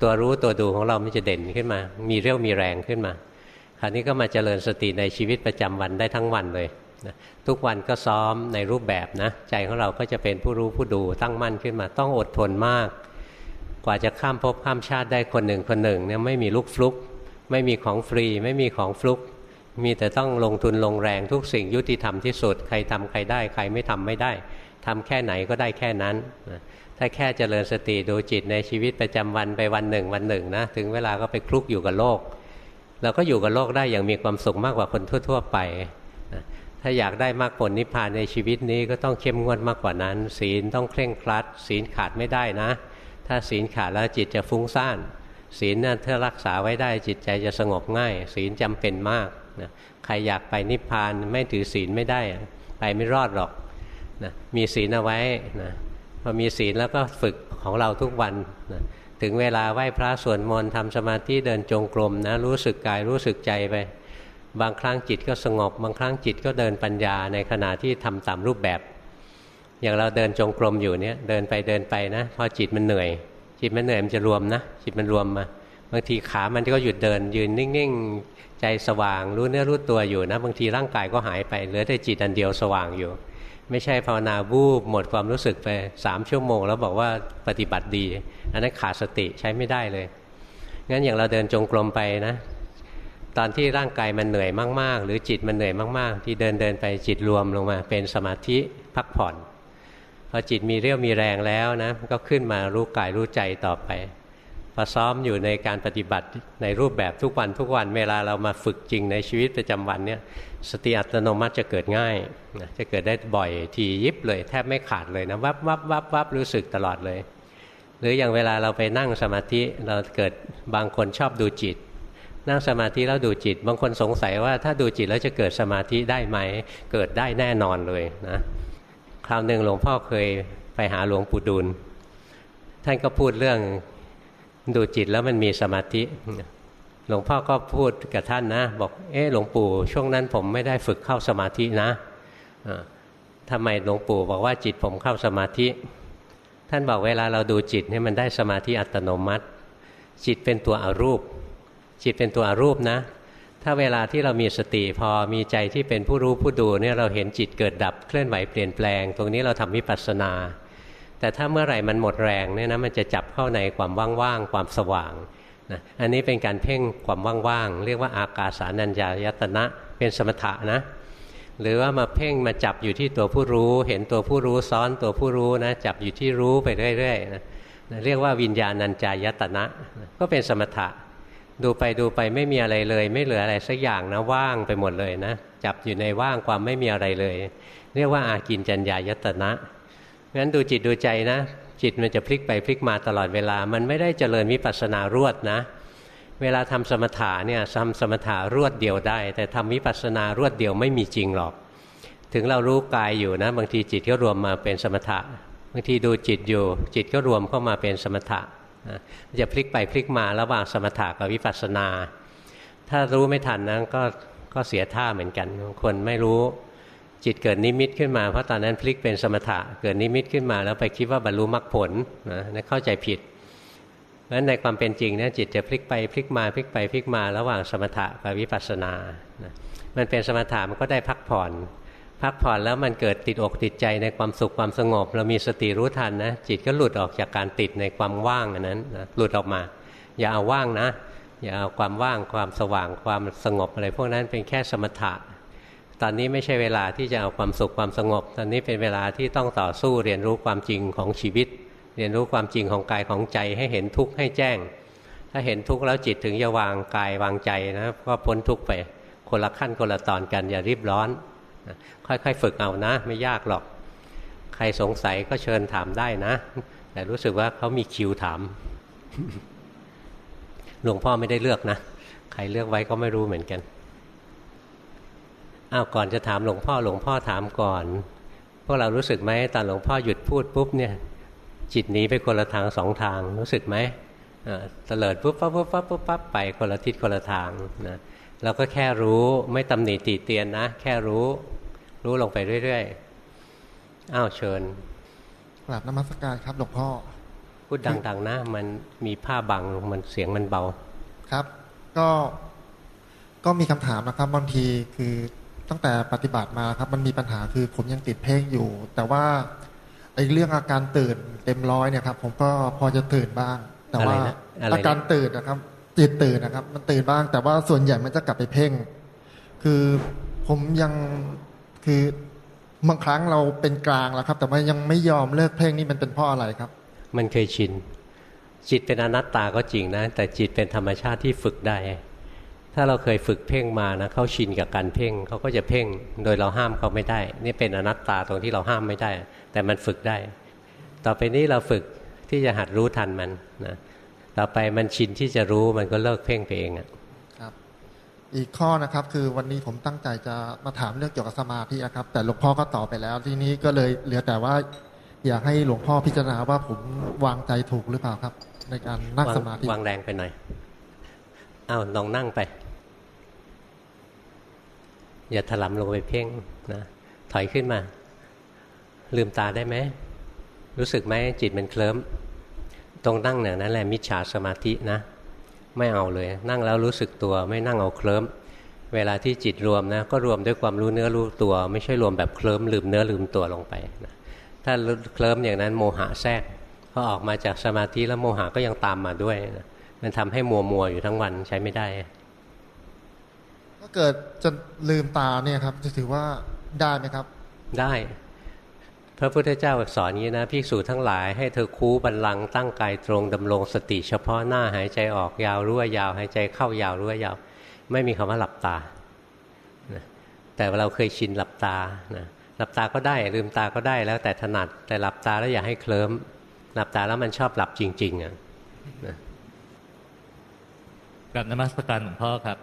ตัวรู้ตัวดูของเรามันจะเด่นขึ้นมา มีเรี่ยวมีแรงขึ้นมาคราวนี้ก็มาเจริญสติในชีวิตประจำวันได้ทั้งวันเลยนะทุกวันก็ซ้อมในรูปแบบนะ ใจของเราก็จะเป็นผู้รู้ผู้ดูตั้งมั่นขึ้นมา ต้องอดทนมาก กว่าจะข้ามภพข้ามชาติได้คนหนึ่งคนหนึ่งเนี่ยไม่มีลูกฟลุก ไม่มีของฟรี ไม่มีของฟลุก มีแต่ต้องลงทุนลงแรงทุกสิ่งยุติธรรมที่สุด ใครทำใครได้ ใครไม่ทำไม่ได้ทำแค่ไหนก็ได้แค่นั้นนะ ถ้าแค่เจริญสติดูจิตในชีวิตประจำวันไปวันหนึ่งวันหนึ่งนะถึงเวลาก็ไปคลุกอยู่กับโลก เราก็อยู่กับโลกได้อย่างมีความสุขมากกว่าคนทั่ว ๆ ไปนะถ้าอยากได้มากผลนิพพานในชีวิตนี้ก็ต้องเข้มงวดมากกว่านั้น ศีลต้องเคร่งครัด ศีลขาดไม่ได้นะ ถ้าศีลขาดแล้วจิตจะฟุ้งซ่านศีลนั่นถ้ารักษาไว้ได้จิตใจจะสงบง่าย ศีลจำเป็นมากนะใครอยากไปนิพพานไม่ถือศีลไม่ได้ ไปไม่รอดหรอกนะมีศีลเอาไว้นะ พอมีศีลแล้วก็ฝึกของเราทุกวันนะถึงเวลาไหว้พระสวดมนต์ทำสมาธิเดินจงกรมนะรู้สึกกายรู้สึกใจไป บางครั้งจิตก็สงบ บางครั้งจิตก็เดินปัญญาในขณะที่ทำตามรูปแบบ อย่างเราเดินจงกรมอยู่เนี้ยเดินไปเดินไปนะพอจิตมันเหนื่อย จิตมันเหนื่อยมันจะรวมนะจิตมันรวมมาบางทีขามันก็หยุดเดิน ยืนนิ่งๆใจสว่าง รู้เนื้อรู้ตัวอยู่นะ บางทีร่างกายก็หายไปเหลือแต่จิตอันเดียวสว่างอยู่ ไม่ใช่ภาวนาบูบหมดความรู้สึกไปสามชั่วโมง แล้วบอกว่าปฏิบัติดี อันนั้นขาดสติใช้ไม่ได้เลย งั้นอย่างเราเดินจงกรมไปนะ ตอนที่ร่างกายมันเหนื่อยมาก ๆ หรือจิตมันเหนื่อยมากๆ ที่เดินเดินไปจิตรวมลงมา เป็นสมาธิพักผ่อนพอจิตมีเรี่ยวมีแรงแล้วนะก็ขึ้นมารู้กายรู้ใจต่อไปพอซ้อมอยู่ในการปฏิบัติในรูปแบบทุกวันทุกวันเวลาเรามาฝึกจริงในชีวิตประจำวันเนี่ย สติอัตโนมัติจะเกิดง่ายนะจะเกิดได้บ่อยทียิบเลย แทบไม่ขาดเลยนะวับวับวับวับรู้สึกตลอดเลย หรืออย่างเวลาเราไปนั่งสมาธิเราเกิดบางคนชอบดูจิต นั่งสมาธิแล้วดูจิต บางคนสงสัยว่าถ้าดูจิตแล้วจะเกิดสมาธิได้ไหม เกิดได้แน่นอนเลยนะคราวหนึ่งหลวงพ่อเคยไปหาหลวงปู่ดูลท่านก็พูดเรื่องดูจิตแล้วมันมีสมาธิ หลวงพ่อก็พูดกับท่านนะ บอกเออหลวงปู่ช่วงนั้นผมไม่ได้ฝึกเข้าสมาธินะทำไมหลวงปู่บอกว่าจิตผมเข้าสมาธิ ท่านบอกเวลาเราดูจิตเนี่ยมันได้สมาธิอัตโนมัติ จิตเป็นตัวอรูป จิตเป็นตัวอรูปนะ ถ้าเวลาที่เรามีสติพอมีใจที่เป็นผู้รู้ผู้ดูเนี่ยเราเห็นจิตเกิดดับเคลื่อนไหวเปลี่ยนแปลง ตรงนี้เราทำวิปัสสนา แต่ถ้าเมื่อไหร่มันหมดแรงเนี่ยนะมันจะจับเข้าในความว่างๆความสว่าง นะอันนี้เป็นการเพ่งความว่างๆเรียกว่าอากาสานัญญายตนะเป็นสมถะนะ หรือว่ามาเพ่งมาจับอยู่ที่ตัวผู้รู้ เห็นตัวผู้รู้ซ้อนตัวผู้รู้นะจับอยู่ที่รู้ไปเรื่อยๆนะเรียกว่าวิญญาณัญจายตนะ ก็เป็นสมถะ ดูไปดูไปไม่มีอะไรเลย ไม่เหลืออะไรสักอย่างนะว่างไปหมดเลยนะจับอยู่ในว่างความไม่มีอะไรเลย เรียกว่าอากินจัญญายตนะงั้นดูจิตดูใจนะ จิตมันจะพลิกไปพลิกมาตลอดเวลา มันไม่ได้เจริญวิปัสสนารวดนะ เวลาทำสมถะเนี่ยทำสมถะรวดเดียวได้ แต่ทำวิปัสสนารวดเดียวไม่มีจริงหรอก ถึงเรารู้กายอยู่นะ บางทีจิตก็รวมมาเป็นสมถะ บางทีดูจิตอยู่ จิตก็รวมเข้ามาเป็นสมถะจะพลิกไปพลิกมาระหว่างสมถะกับวิปัสสนา ถ้ารู้ไม่ทันนะก็ก็เสียท่าเหมือนกันคนไม่รู้ จิตเกิดนิมิตขึ้นมาเพราะตอนนั้นพลิกเป็นสมถะเกิดนิมิตขึ้นมา แล้วไปคิดว่าบรรลุมรรคผลนะนั่นเข้าใจผิดเพราะฉะนั้นในความเป็นจริงเนี่ยจิตจะพลิกไปพลิกมาพลิกไปพลิกมาระหว่างสมถะกับวิปัสสนานะมันเป็นสมถะมันก็ได้พักผ่อน พักผ่อนแล้วมันเกิดติดอกติดใจในความสุขความสงบ เรามีสติรู้ทันนะจิตก็หลุดออกจากการติดในความว่างอันนั้นนะหลุดออกมา อย่าเอาว่างนะอย่าเอาความว่างความสว่างความสงบอะไรพวกนั้นเป็นแค่สมถะ ตอนนี้ไม่ใช่เวลาที่จะเอาความสุขความสงบ ตอนนี้เป็นเวลาที่ต้องต่อสู้เรียนรู้ความจริงของชีวิต เรียนรู้ความจริงของกายของใจให้เห็นทุกข์ให้แจ้ง ถ้าเห็นทุกข์แล้วจิตถึงจะวางกายวางใจนะก็พ้นทุกข์ไปคนละขั้นคนละตอนกันอย่ารีบร้อน ค่อยๆ ฝึกเอานะ ไม่ยากหรอก ใครสงสัยก็เชิญถามได้นะ แต่รู้สึกว่าเขามีคิวถามหลวงพ่อไม่ได้เลือกนะ ใครเลือกไว้ก็ไม่รู้เหมือนกัน อ้าวก่อนจะถามหลวงพ่อหลวงพ่อถามก่อน พวกเรารู้สึกไหมตอนหลวงพ่อหยุดพูดปุ๊บเนี่ยจิตหนีไปคนละทางสองทางรู้สึกไหมเตลิดปุ๊บปั๊บปุ๊บปั๊บปุ๊บปั๊บไปคนละทิศคนละทางนะเราก็แค่รู้ไม่ตำหนิตีเตียนนะ แค่รู้ รู้ลงไปเรื่อยๆอ้าวเชิญกราบนมัสการครับหลวงพ่อ พูดดังๆนะ มันมีผ้าบังมันเสียงมันเบา ครับ ก็ก็มีคำถามนะครับบางทีคือ ตั้งแต่ปฏิบัติมาครับ มันมีปัญหาคือผมยังติดเพ่งอยู่ แต่ว่าไอ้เรื่องอาการตื่นเต็มร้อยเนี่ยครับ ผมก็พอจะตื่นบ้าง แต่ว่าอะไรนะอะไรนะ อาการตื่นนะครับจิตตื่นนะครับ มันตื่นบ้าง แต่ว่าส่วนใหญ่มันจะกลับไปเพ่ง คือผมยังคือบางครั้งเราเป็นกลางแล้วครับ แต่ว่ายังไม่ยอมเลิกเพ่งนี่มันเป็นเพราะอะไรครับ มันเคยชิน จิตเป็นอนัตตาก็จริงนะ แต่จิตเป็นธรรมชาติที่ฝึกได้ ถ้าเราเคยฝึกเพ่งมานะเขาชินกับการเพ่งเขาก็จะเพ่งโดยเราห้ามเขาไม่ได้ นี่เป็นอนัตตาตรงที่เราห้ามไม่ได้ แต่มันฝึกได้ ต่อไปนี้เราฝึกที่จะหัดรู้ทันมันนะต่อไปมันชินที่จะรู้มันก็เลิกเพ่งไปเองอะครับอีกข้อนะครับคือวันนี้ผมตั้งใจจะมาถามเรื่องเกี่ยวกับสมาธิอะครับ แต่หลวงพ่อก็ตอบไปแล้วทีนี้ก็เลยเหลือแต่ว่า อยากให้หลวงพ่อพิจารณาว่าผมวางใจถูกหรือเปล่าครับ ในการนั่งสมาธิวางแรงไปหน่อยอ้าวลองนั่งไป อย่าถลำลงไปเพ่งนะถอยขึ้นมา ลืมตาได้ไหม รู้สึกไหมจิตมันเคลิ้มตรงนั่งเนี่ยนั่นแหละมิจฉาสมาธินะ ไม่เอาเลย นั่งแล้วรู้สึกตัวไม่นั่งเอาเคลิ้มเวลาที่จิตรวมนะก็รวมด้วยความรู้เนื้อรู้ตัว ไม่ใช่รวมแบบเคลิ้มลืมเนื้อลืมตัวลงไปนะถ้าเคลิ้มอย่างนั้นโมหะแทรกพอออกมาจากสมาธิแล้วโมหะก็ยังตามมาด้วยนะมันทำให้มัวมัวอยู่ทั้งวันใช้ไม่ได้ เกิดจะลืมตาเนี่ยครับ จะถือว่าได้ไหมครับ ได้ พระพุทธเจ้าสอนอย่างนี้นะภิกษุทั้งหลายให้เธอคูบันลังก์ตั้งกายตรงดำรงสติเฉพาะหน้าหายใจออกยาวรู้ว่ายาว หายใจเข้ายาวรู้ว่ายาว ไม่มีคำว่าหลับตานะแต่เราเคยชินหลับตานะหลับตาก็ได้ลืมตาก็ได้แล้วแต่ถนัด แต่หลับตาแล้วอย่าให้เคลิ้มหลับตาแล้วมันชอบหลับจริง ๆอะนะกับนมัสการหลวงพ่อครับ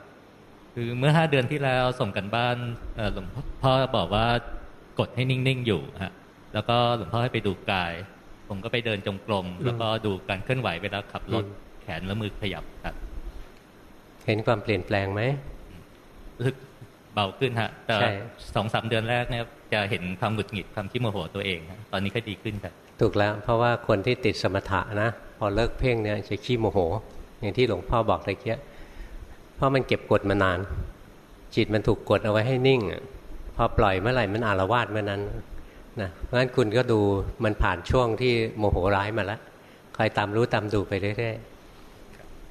คือเมื่อห้าเดือนที่แล้วส่งกันบ้านเอ่อหลวงพ่อบอกว่ากดให้นิ่ง ๆ อยู่ฮะแล้วก็หลวงพ่อให้ไปดูกาย ผมก็ไปเดินจงกรมแล้วก็ดูการเคลื่อนไหวเวลาขับรถแขนและมือขยับครับ เห็นความเปลี่ยนแปลงไหมรู้สึกเบาขึ้นฮะแต่ใช่สองสามเดือนแรกเนี่ยจะเห็นความหงุดหงิดความขี้โมโหตัวเองฮะตอนนี้ก็ดีขึ้นครับถูกแล้ว เพราะว่าคนที่ติดสมถะนะ พอเลิกเพ่งเนี่ยจะขี้โมโห อย่างที่หลวงพ่อบอกตะเกีย เพราะมันเก็บกดมานาน จิตมันถูกกดเอาไว้ให้นิ่งอะพอปล่อยเมื่อไหร่มันอารวาสเมื่อนั้นนะเพราะฉะนั้นคุณก็ดูมันผ่านช่วงที่โมโหร้ายมาแล้วคอยตามรู้ตามดูไปเรื่อย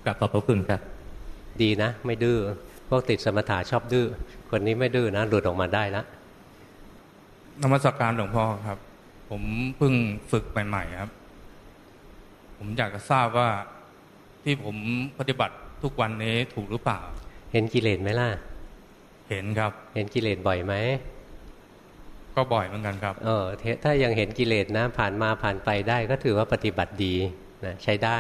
กลับขอบพระคุณครับๆดีนะ ไม่ดื้อพวกติดสมถะชอบดื้อคนนี้ไม่ดื้อนะหลุดออกมาได้แล้วนมัสการหลวงพ่อครับ ผมเพิ่งฝึกใหม่ ๆ ครับ ผมอยากจะทราบว่าที่ผมปฏิบัติ ทุกวันนี้ถูกหรือเปล่า เห็นกิเลสไหมล่ะ เห็นครับ เห็นกิเลสบ่อยไหมก็บ่อยเหมือนกันครับ เออเทถ้ายังเห็นกิเลสนะ ผ่านมาผ่านไปได้ก็ถือว่าปฏิบัติดีนะใช้ได้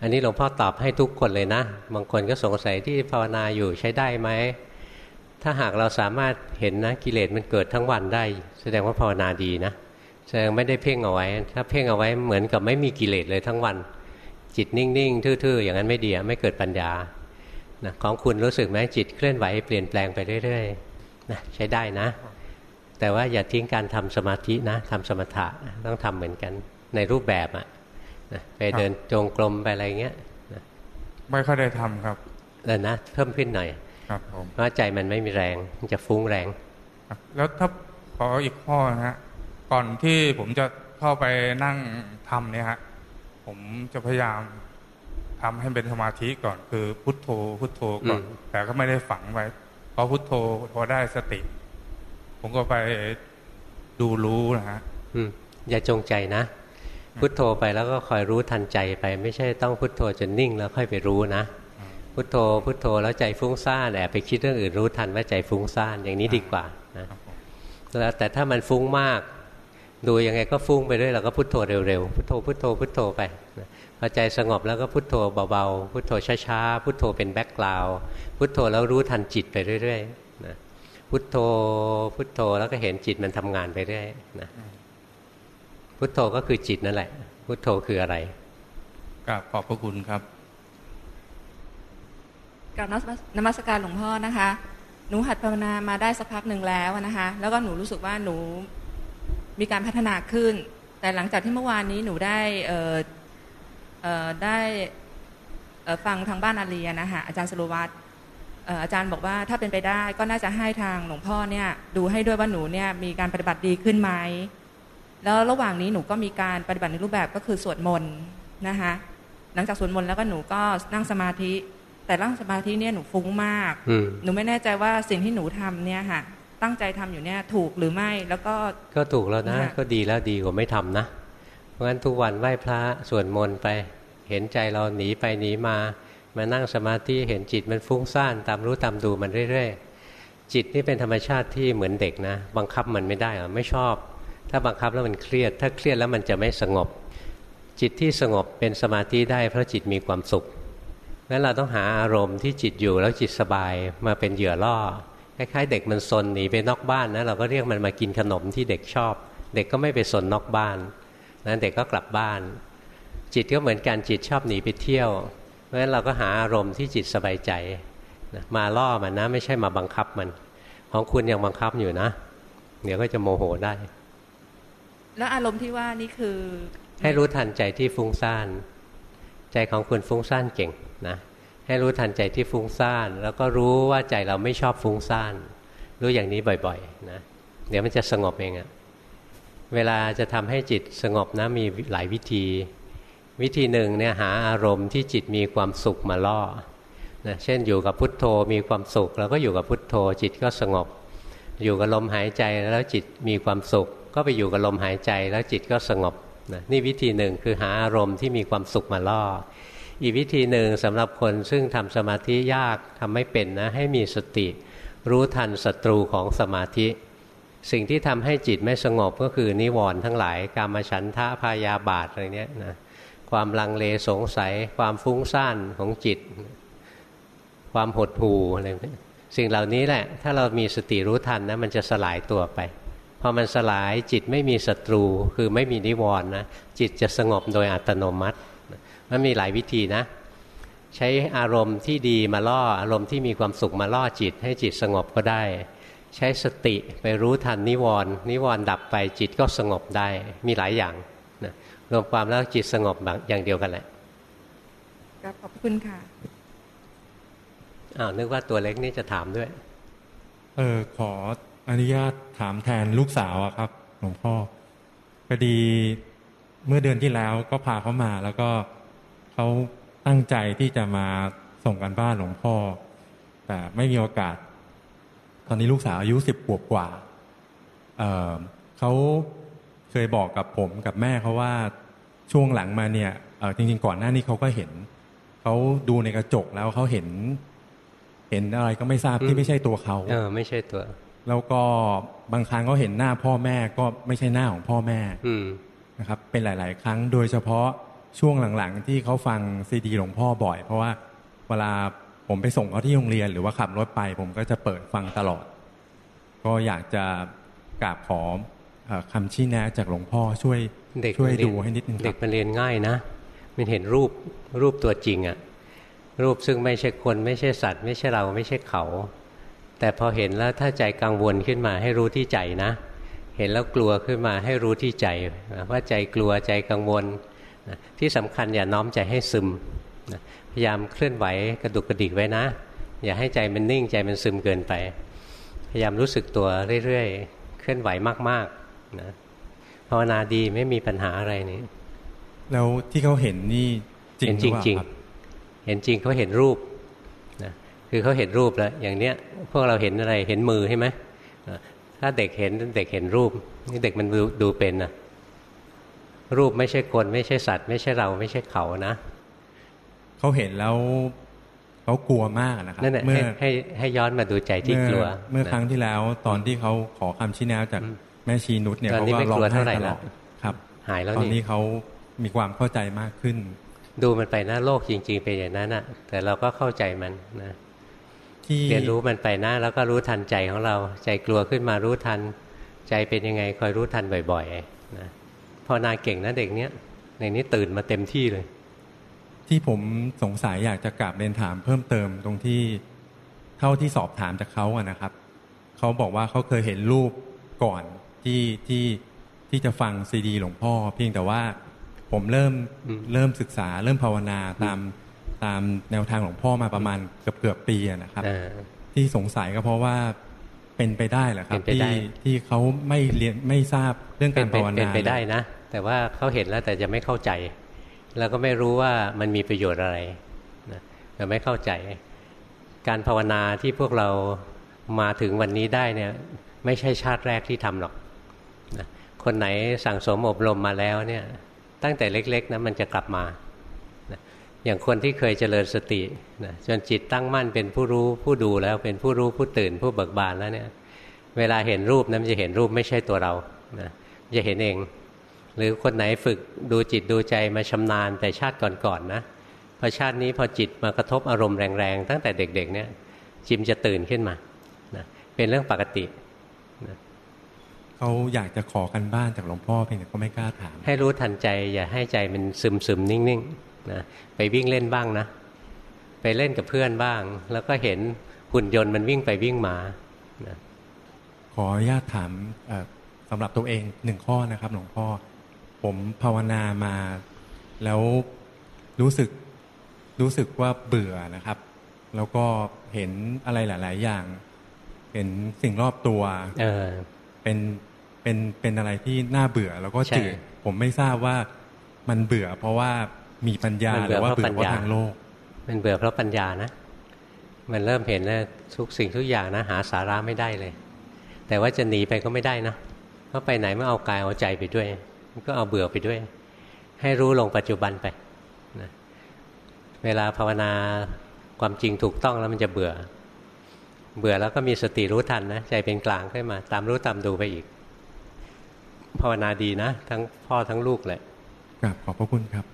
อันนี้หลวงพ่อตอบให้ทุกคนเลยนะ บางคนก็สงสัยที่ภาวนาอยู่ใช้ได้ไหม ถ้าหากเราสามารถเห็นนะกิเลสมันเกิดทั้งวันได้ แสดงว่าภาวนาดีนะ แสดงไม่ได้เพ่งเอาไว้ ถ้าเพ่งเอาไว้เหมือนกับไม่มีกิเลสเลยทั้งวัน จิตนิ่งๆ ทื่อๆ อย่างนั้นไม่ดีอะไม่เกิดปัญญานะของคุณรู้สึกไหมจิตเคลื่อนไหวเปลี่ยนแปลงไปเรื่อยๆนะใช้ได้นะ แต่ว่าอย่าทิ้งการทำสมาธินะทำสมถะต้องทำเหมือนกันในรูปแบบอะนะไปเดินจงกรมไปอะไรเงี้ยนะไม่ค่อยได้ทำครับเออนะเพิ่มขึ้นหน่อยครับผมเพราะใจมันไม่มีแรงมันจะฟุ้งแรงครับแล้วถ้าขออีกข้อนะฮะก่อนที่ผมจะเข้าไปนั่งทำเนี่ยฮะ ผมจะพยายามทำให้เป็นสมาธิก่อน คือพุทโธ พุทโธก่อนอืมแต่ก็ไม่ได้ฝังไว้พอพุทโธพอได้สติ ผมก็ไปดูรู้นะฮะอืมอย่าจงใจนะ พุทโธไปแล้วก็คอยรู้ทันใจไป ไม่ใช่ต้องพุทโธจนนิ่งแล้วค่อยไปรู้นะพุทโธพุทโธแล้วใจฟุ้งซ่านแอบไปคิดเรื่องอื่นรู้ทันว่าใจฟุ้งซ่านอย่างนี้ดีกว่านะครับผมแล้วแต่ถ้ามันฟุ้งมาก ดูยังไงก็ฟุ้งไปเรื่อยเราก็พุทโธเร็วๆพุทโธพุทโธพุทโธไปนะพอใจสงบแล้วก็พุทโธเบาๆพุทโธช้าๆพุทโธเป็นแบ็กกราวด์พุทโธแล้วรู้ทันจิตไปเรื่อยๆนะพุทโธพุทโธแล้วก็เห็นจิตมันทำงานไปเรื่อยนะพุทโธก็คือจิตนั่นแหละ พุทโธคืออะไรกราบขอบพระคุณครับกับนมัสการหลวงพ่อนะคะ หนูหัดภาวนามาได้สักพักหนึ่งแล้วนะคะ แล้วก็หนูรู้สึกว่าหนู มีการพัฒนาขึ้น แต่หลังจากที่เมื่อวานนี้หนูได้เอ่อเอ่อได้เอ่อฟังทางบ้านอาเรียนะคะอาจารย์สรุวัตรเอ่ออาจารย์บอกว่าถ้าเป็นไปได้ก็น่าจะให้ทางหลวงพ่อเนี่ยดูให้ด้วยว่าหนูเนี่ยมีการปฏิบัติดีขึ้นไหมแล้วระหว่างนี้หนูก็มีการปฏิบัติในรูปแบบก็คือสวดมนต์นะคะหลังจากสวดมนต์แล้วก็หนูก็นั่งสมาธิ แต่นั่งสมาธิเนี่ยหนูฟุ้งมากอืมหนูไม่แน่ใจว่าสิ่งที่หนูทำเนี่ยค่ะ ตั้งใจทำอยู่เนี่ยถูกหรือไม่แล้วก็ก็ถูกแล้วนะค่ะก็ดีแล้วดีกว่าไม่ทำนะ เพราะฉะนั้นทุกวันไหว้พระสวดมนต์ไปเห็นใจเราหนีไปหนีมา มานั่งสมาธิเห็นจิตมันฟุ้งซ่านตามรู้ตามดูมันเรื่อยๆ จิตนี่เป็นธรรมชาติที่เหมือนเด็กนะ บังคับมันไม่ได้หรอไม่ชอบ ถ้าบังคับแล้วมันเครียด ถ้าเครียดแล้วมันจะไม่สงบ จิตที่สงบเป็นสมาธิได้เพราะจิตมีความสุขงั้นเราต้องหาอารมณ์ที่จิตอยู่แล้วจิตสบายมาเป็นเหยื่อล่อ คล้ายๆเด็กมันซนหนีไปนอกบ้านนะเราก็เรียกมันมากินขนมที่เด็กชอบ เด็กก็ไม่ไปซนนอกบ้านนะเด็กก็กลับบ้าน จิตก็เหมือนกันจิตชอบหนีไปเที่ยว เพราะฉะนั้นเราก็หาอารมณ์ที่จิตสบายใจนะมาล่อมันนะ ไม่ใช่มาบังคับมัน ของคุณยังบังคับอยู่นะ เดี๋ยวก็จะโมโหได้ แล้วอารมณ์ที่ว่านี่คือ ให้รู้ทันใจที่ฟุ้งซ่าน ใจของคุณฟุ้งซ่านเก่งนะ ให้รู้ทันใจที่ฟุ้งซ่าน แล้วก็รู้ว่าใจเราไม่ชอบฟุ้งซ่าน รู้อย่างนี้บ่อยๆนะเดี๋ยวมันจะสงบเองอะเวลาจะทำให้จิตสงบนะมีหลายวิธี วิธีหนึ่งเนี่ยหาอารมณ์ที่จิตมีความสุขมาล่อนะเช่นอยู่กับพุทโธมีความสุขเราก็อยู่กับพุทโธ จิตก็สงบ อยู่กับลมหายใจแล้วจิตมีความสุข ก็ไปอยู่กับลมหายใจแล้วจิตก็สงบนะนี่วิธีหนึ่งคือหาอารมณ์ที่มีความสุขมาล่อ อีกวิธีหนึ่งสำหรับคนซึ่งทำสมาธิยากทำไม่เป็นนะ ให้มีสติ รู้ทันศัตรูของสมาธิ สิ่งที่ทำให้จิตไม่สงบก็คือนิวรณ์ทั้งหลาย กามฉันทะพยาบาทอะไรเนี้ยนะความลังเลสงสัย ความฟุ้งซ่านของจิต ความหดหู่อะไรพวกนี้สิ่งเหล่านี้แหละ ถ้าเรามีสติรู้ทันนะมันจะสลายตัวไปพอมันสลายจิตไม่มีศัตรูคือไม่มีนิวรณ์นะจิตจะสงบโดยอัตโนมัติ มันมีหลายวิธีนะ ใช้อารมณ์ที่ดีมาล่ออารมณ์ที่มีความสุขมาล่อจิต ให้จิตสงบก็ได้ ใช้สติไปรู้ทันนิวรณ์นิวรณ์ดับไปจิตก็สงบได้มีหลายอย่างนะรวมความแล้วจิตสงบแบบอย่างเดียวกันแหละครับขอบคุณค่ะอ้าวนึกว่าตัวเล็กนี่จะถามด้วย เออขออนุญาตถามแทนลูกสาวอะครับ หลวงพ่อพอดี เมื่อเดือนที่แล้วก็พาเขามา แล้วก็เขาตั้งใจที่จะมาส่งกันบ้านหลวงพ่อ แต่ไม่มีโอกาส ตอนนี้ลูกสาวอายุสิบขวบกว่าเออเขาเคยบอกกับผมกับแม่เขาว่าช่วงหลังมาเนี่ยเออจริงๆก่อนหน้านี้เขาก็เห็นเขาดูในกระจกแล้วเขาเห็น เห็นอะไรก็ไม่ทราบอืที่มไม่ใช่ตัวเขาเออ ไม่ใช่ตัว แล้วก็บางครั้งก็เห็นหน้าพ่อแม่ก็ไม่ใช่หน้าของพ่อแม่ อืม นะครับเป็นหลาย ๆ ครั้งโดยเฉพาะช่วงหลังๆ ที่เขาฟังซีดีหลวงพ่อบ่อย เพราะว่าเวลาผมไปส่งเขาที่โรงเรียนหรือว่าขับรถไป ผมก็จะเปิดฟังตลอด ก็อยากจะกราบขอเอ่อคำชี้แนะจากหลวงพ่อช่วยเด็กช่วยมันเรีดูให้นิดนึงคเด็รักบมันเรียนง่ายนะ มันเห็นรูปรูปตัวจริงอะรูปซึ่งไม่ใช่คนไม่ใช่สัตว์ ไม่ใช่เราไม่ใช่เขา แต่พอเห็นแล้วถ้าใจกังวลขึ้นมาให้รู้ที่ใจนะ เห็นแล้วกลัวขึ้นมาให้รู้ที่ใจนะว่าใจกลัวใจกังวลนะที่สำคัญอย่าน้อมใจให้ซึมนะพยายามเคลื่อนไหวกระดุกกระดิกไว้นะ อย่าให้ใจมันนิ่งใจมันซึมเกินไป พยายามรู้สึกตัวเรื่อยๆ เคลื่อนไหวมากๆนะภาวนาดีไม่มีปัญหาอะไรนี่แล้วที่เขาเห็นนี่จริงเห็นหจรือเปล่าริงครับๆเห็นจริงเขาเห็นรูปนะคือเขาเห็นรูปแล้ว อย่างเนี้ยพวกเราเห็นอะไรเห็นมือใช่ไหมนะ ถ้าเด็กเห็นเด็กเห็นรูปนี่เด็กมันดูดูเป็นนะรูปไม่ใช่คน ไม่ใช่สัตว์ ไม่ใช่เราไม่ใช่เขานะเขาเห็นแล้วเขากลัวมากนะครับนั่นแหละเมื่ให้อให้ให้ย้อนมาดูใจที่กลัว เมื่อเมื่อนะครั้งที่แล้วตอนที่เขาขอคำชี้แนะจากอืมแม่ชีนุชเนี่ยตอนเขานี้ก็ไม่ร้อกงลัวไห้เท่าไหร่ตลแล้อวดครับ หายแล้วตอนนี่นี้เขามีความเข้าใจมากขึ้น ดูมันไปนะโลกจริง ๆ เป็นอย่างนั้นนะแต่เราก็เข้าใจมันนะ ที่เรียนรู้มันไปนะแล้วก็รู้ทันใจของเรา ใจกลัวขึ้นมารู้ทัน ใจเป็นยังไงคอยรู้ทันบ่อยๆนะพอนาเก่งนะเด็กเนี้ยในนี้ตื่นมาเต็มที่เลย ที่ผมสงสัยอยากจะกลับเรียนถามเพิ่มเติมตรงที่เท่าที่สอบถามจากเขาอะนะครับเขาบอกว่าเขาเคยเห็นรูปก่อนที่ที่ที่จะฟังซีดีหลวงพ่อ เพียงแต่ว่าผมเริ่มอืมเริ่มศึกษาเริ่มภาวนาตาม ตามแนวทางหลวงพ่อมาประมาณเกือบเกือบๆปีอะนะครับเออที่สงสัยก็เพราะว่าเป็นไปได้เหรอครับเป็นไปได้ที่ที่เขาไม่เรียนไม่ทราบเรื่องเป็กานรไปภาวนาเป็นไปได้นะ แต่ว่าเขาเห็นแล้วแต่จะไม่เข้าใจ แล้วก็ไม่รู้ว่ามันมีประโยชน์อะไรนะแต่ไม่เข้าใจ การภาวนาที่พวกเรามาถึงวันนี้ได้เนี่ย ไม่ใช่ชาติแรกที่ทำหรอกนะคนไหนสั่งสมอบรมมาแล้วเนี่ย ตั้งแต่เล็ก ๆนะมันจะกลับมานะ อย่างคนที่เคยเจริญสตินะจนจิตตั้งมั่นเป็นผู้รู้ผู้ดูแล้วเป็นผู้รู้ผู้ตื่นผู้เบิกบานแล้วเนี่ยเวลาเห็นรูปนั้นมันจะเห็นรูปไม่ใช่ตัวเรานะจะเห็นเอง หรือคนไหนฝึกดูจิตดูใจมาชำนาญแต่ชาติก่อนๆนะพอชาตินี้พอจิตมากระทบอารมณ์แรงๆตั้งแต่เด็ก ๆ เนี่ย จิมจะตื่นขึ้นมานะเป็นเรื่องปกติเขาอยากจะขอกันบ้านจากหลวงพ่อเพียงแต่เขาไม่กล้าถาม ให้รู้ทันใจ อย่าให้ใจมันซึมซึมๆนิ่งๆ นะไปวิ่งเล่นบ้างนะ ไปเล่นกับเพื่อนบ้าง แล้วก็เห็นหุ่นยนต์มันวิ่งไปวิ่งมานะขออนุญาตถามเอ่อสำหรับตัวเองหนึ่งข้อนะครับหลวงพ่อ ผมภาวนามา แล้วรู้สึกรู้สึกว่าเบื่อนะครับ แล้วก็เห็นอะไรหลาย ๆ อย่าง เห็นสิ่งรอบตัวเออเป็นเป็นเป็นอะไรที่น่าเบื่อแล้วก็ใช่จืดผมไม่ทราบว่ามันเบื่อ เพราะว่า มีปัญญามันหเบื่รืออว่าเพราะเบื่อเพราะปัญญาทางโลก มันเบื่อเพราะปัญญานะ มันเริ่มเห็นแล้วทุกสิ่งทุกอย่างนะหาสาระไม่ได้เลย แต่ว่าจะหนีไปก็ไม่ได้นะเพราะไปไหนไม่เอากายเอาใจไปด้วย มันก็เอาเบื่อไปด้วย ให้รู้ลงปัจจุบันไปนะเวลาภาวนาความจริงถูกต้องแล้วมันจะเบื่อ เบื่อแล้วก็มีสติรู้ทันนะใจเป็นกลางขึ้นมา ตามรู้ตามดูไปอีก ภาวนาดีนะ ทั้งพ่อทั้งลูกเลยกราบขอบพระคุณครับกรา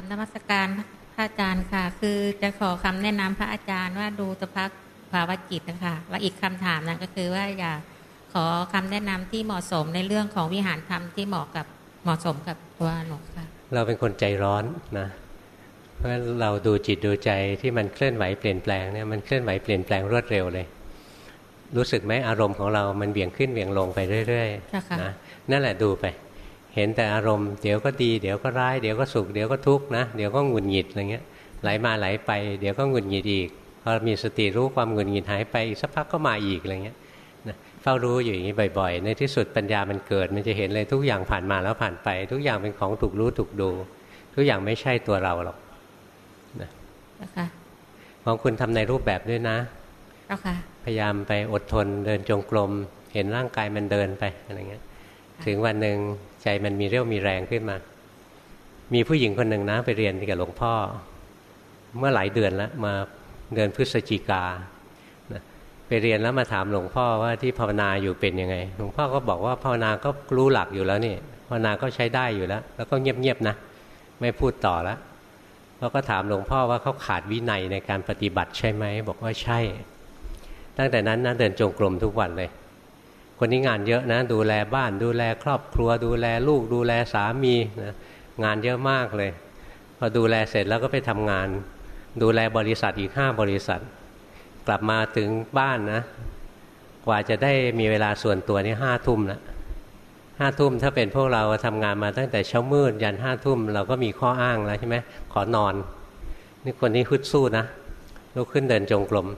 บนมัสการพระอาจารย์ค่ะ คือจะขอคำแนะนำพระอาจารย์ว่าดูสภาพภาวะจิตนะคะแล้วอีกคำถามนั้นก็คือว่าอยากขอคำแนะนำที่เหมาะสมในเรื่องของวิหารธรรมที่เหมาะกับเหมาะสมกับตัวหนูค่ะ เราเป็นคนใจร้อนนะ เพราะฉะนั้นเราดูจิตดูใจที่มันเคลื่อนไหวเปลี่ยนแปลงเนี่ยมันเคลื่อนไหวเปลี่ยนแปลงรวดเร็วเลย รู้สึกไหมอารมณ์ของเรามันเบี่ยงขึ้นเบี่ยงลงไปเรื่อยเจ้าค่ะๆนะนั่นแหละดูไป เห็นแต่อารมณ์เดี๋ยวก็ดีเดี๋ยวก็ร้ายเดี๋ยวก็สุขเดี๋ยวก็ทุกข์นะเดี๋ยวก็หงุดหงิดอะไรเงี้ยไหลมาไหลไป เดี๋ยวก็หงุดหงิดอีกพอมีสติรู้ความหงุดหงิดหายไปอีกสักพักก็มาอีกอะไรเงี้ยนะเฝ้ารู้อยู่อย่างนี้บ่อยๆ ในที่สุดปัญญามันเกิด มันจะเห็นเลยทุกอย่างผ่านมาแล้วผ่านไป ทุกอย่างเป็นของถูกรู้ถูกดู ทุกอย่างไม่ใช่ตัวเราหรอกเจ้าค่ะของคุณทำในรูปแบบด้วยนะเจ้าค่ะพยายามไปอดทนเดินจงกรมเห็นร่างกายมันเดินไปอะไรเงี้ยถึงวันหนึ่ง ใจมันมีเรี่ยวมีแรงขึ้นมา มีผู้หญิงคนหนึ่งนะ ไปเรียนกับหลวงพ่อ เมื่อหลายเดือนแล้วมาเดือนพฤศจิกานะไปเรียนแล้วมาถามหลวงพ่อว่าที่ภาวนาอยู่เป็นยังไง หลวงพ่อก็บอกว่าภาวนาก็รู้หลักอยู่แล้วนี่ภาวนาก็ใช้ได้อยู่แล้ว แล้วก็เงียบๆนะ ไม่พูดต่อแล้วเขาก็ถามหลวงพ่อว่าเขาขาดวินัยในการปฏิบัติใช่ไหมบอกว่าใช่ ตั้งแต่นั้นนะเดินจงกรมทุกวันเลย คนนี้งานเยอะนะ ดูแลบ้านดูแลครอบครัว ดูแลลูกดูแลสามีนะงานเยอะมากเลย พอดูแลเสร็จแล้วก็ไปทำงาน ดูแลบริษัทอีกห้าบริษัท กลับมาถึงบ้านนะ กว่าจะได้มีเวลาส่วนตัวนี่ห้าทุ่มล้วห้าทุ่มถ้าเป็นพวกเราทำงานมาตั้งแต่เช้ามืดยันห้าทุ่มเราก็มีข้ออ้างแล้วใช่ไหมขอนอน นี่คนนี้ฮึดสู้นะลุกขึ้นเดินจงกรม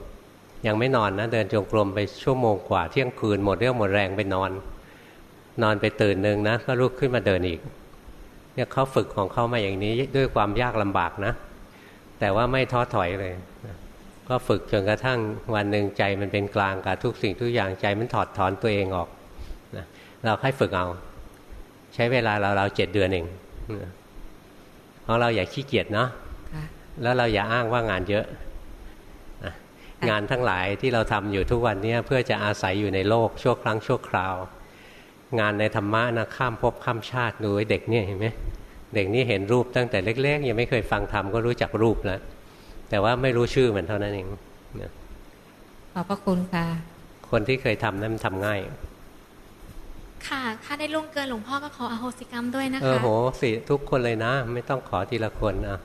ยังไม่นอนนะเดินจงกรมไปชั่วโมงกว่าเที่ยงคืนหมดเรี่ยวหมดแรงไปนอน นอนไปตื่นหนึ่งนะก็ลุกขึ้นมาเดินอีกเนี่ยเขาฝึกของเขามาอย่างนี้ด้วยความยากลำบากนะ แต่ว่าไม่ท้อถอยเลยนะก็ฝึกจนกระทั่งวันหนึ่งใจมันเป็นกลางกับทุกสิ่งทุกอย่างใจมันถอดถอนตัวเองออกนะเราค่อยฝึกเอา ใช้เวลาเราเราเจ็ดเดือนเองนะของเราอย่าขี้เกียจเนาะค่ะแล้วเราอย่าอ้างว่างานเยอะนะ งานทั้งหลายที่เราทำอยู่ทุกวันเนี้เพื่อจะอาศัยอยู่ในโลกชั่วครั้งชั่วคราว งานในธรรมะนะข้ามภพข้ามชาติดูไอ้เด็กเนี่ยเห็นไหมเด็กนี่เห็นรูปตั้งแต่เล็กๆยังไม่เคยฟังธรรมก็รู้จักรูปแล้วแต่ว่าไม่รู้ชื่อมันเท่านั้นเองนะขอบพระคุณค่ะ คนที่เคยทำนั้นมันทำง่าย ค่ะ ถ้าได้ล่วงเกินหลวงพ่อก็ขออโหสิกรรมด้วยนะเออคะโหสิทุกคนเลยนะ ไม่ต้องขอทีละคนอะ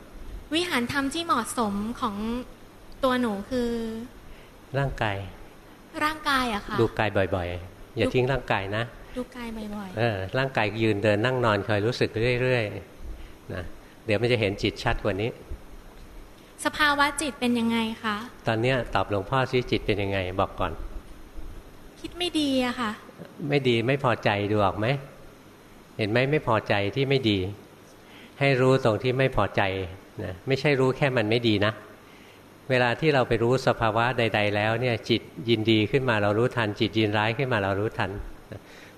วิหารธรรมที่เหมาะสมของ ตัวหนูคือ ร่างกาย ร่างกายอะค่ะ ดูกายบ่อยๆ อย่าทิ้งร่างกายนะ ดูกายบ่อยเออร่างกายยืนเดินนั่งนอนคอยรู้สึกเรื่อยๆนะเดี๋ยวมันจะเห็นจิตชัดกว่านี้ สภาวะจิตเป็นยังไงคะ ตอนเนี้ยตอบหลวงพ่อซิจิตเป็นยังไงบอกก่อน คิดไม่ดีอะค่ะ ไม่ดีไม่พอใจดูออกไหม เห็นไหมไม่พอใจที่ไม่ดี ให้รู้ตรงที่ไม่พอใจนะไม่ใช่รู้แค่มันไม่ดีนะ เวลาที่เราไปรู้สภาวะใด ๆ แล้วเนี่ยจิตยินดีขึ้นมาเรารู้ทัน จิตยินร้ายขึ้นมาเรารู้ทัน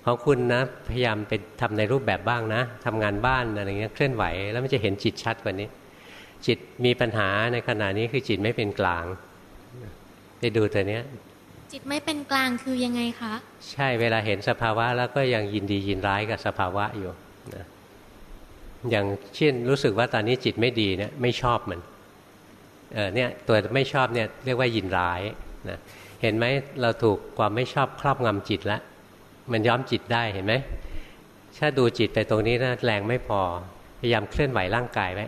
ของคุณนะพยายามไปทำในรูปแบบบ้างนะทำงานบ้านอะไรเงี้ยเคลื่อนไหว แล้วมันจะเห็นจิตชัดกว่านี้ จิตมีปัญหาในขณะนี้คือจิตไม่เป็นกลางไปดูตัวเนี้ย จิตไม่เป็นกลางคือยังไงคะ ใช่เวลาเห็นสภาวะแล้วก็ยังยินดียินร้ายกับสภาวะอยู่นะอย่างเช่นรู้สึกว่าตอนนี้จิตไม่ดีเนี่ยไม่ชอบมัน เออเนี่ยตัวไม่ชอบเนี่ยเรียกว่ายินร้ายนะเห็นไหมเราถูกความไม่ชอบครอบงำจิตแล้วมันย้อมจิตได้เห็นไหมถ้าดูจิตไปตรงนี้นะแรงไม่พอพยายามเคลื่อนไหวร่างกายไว้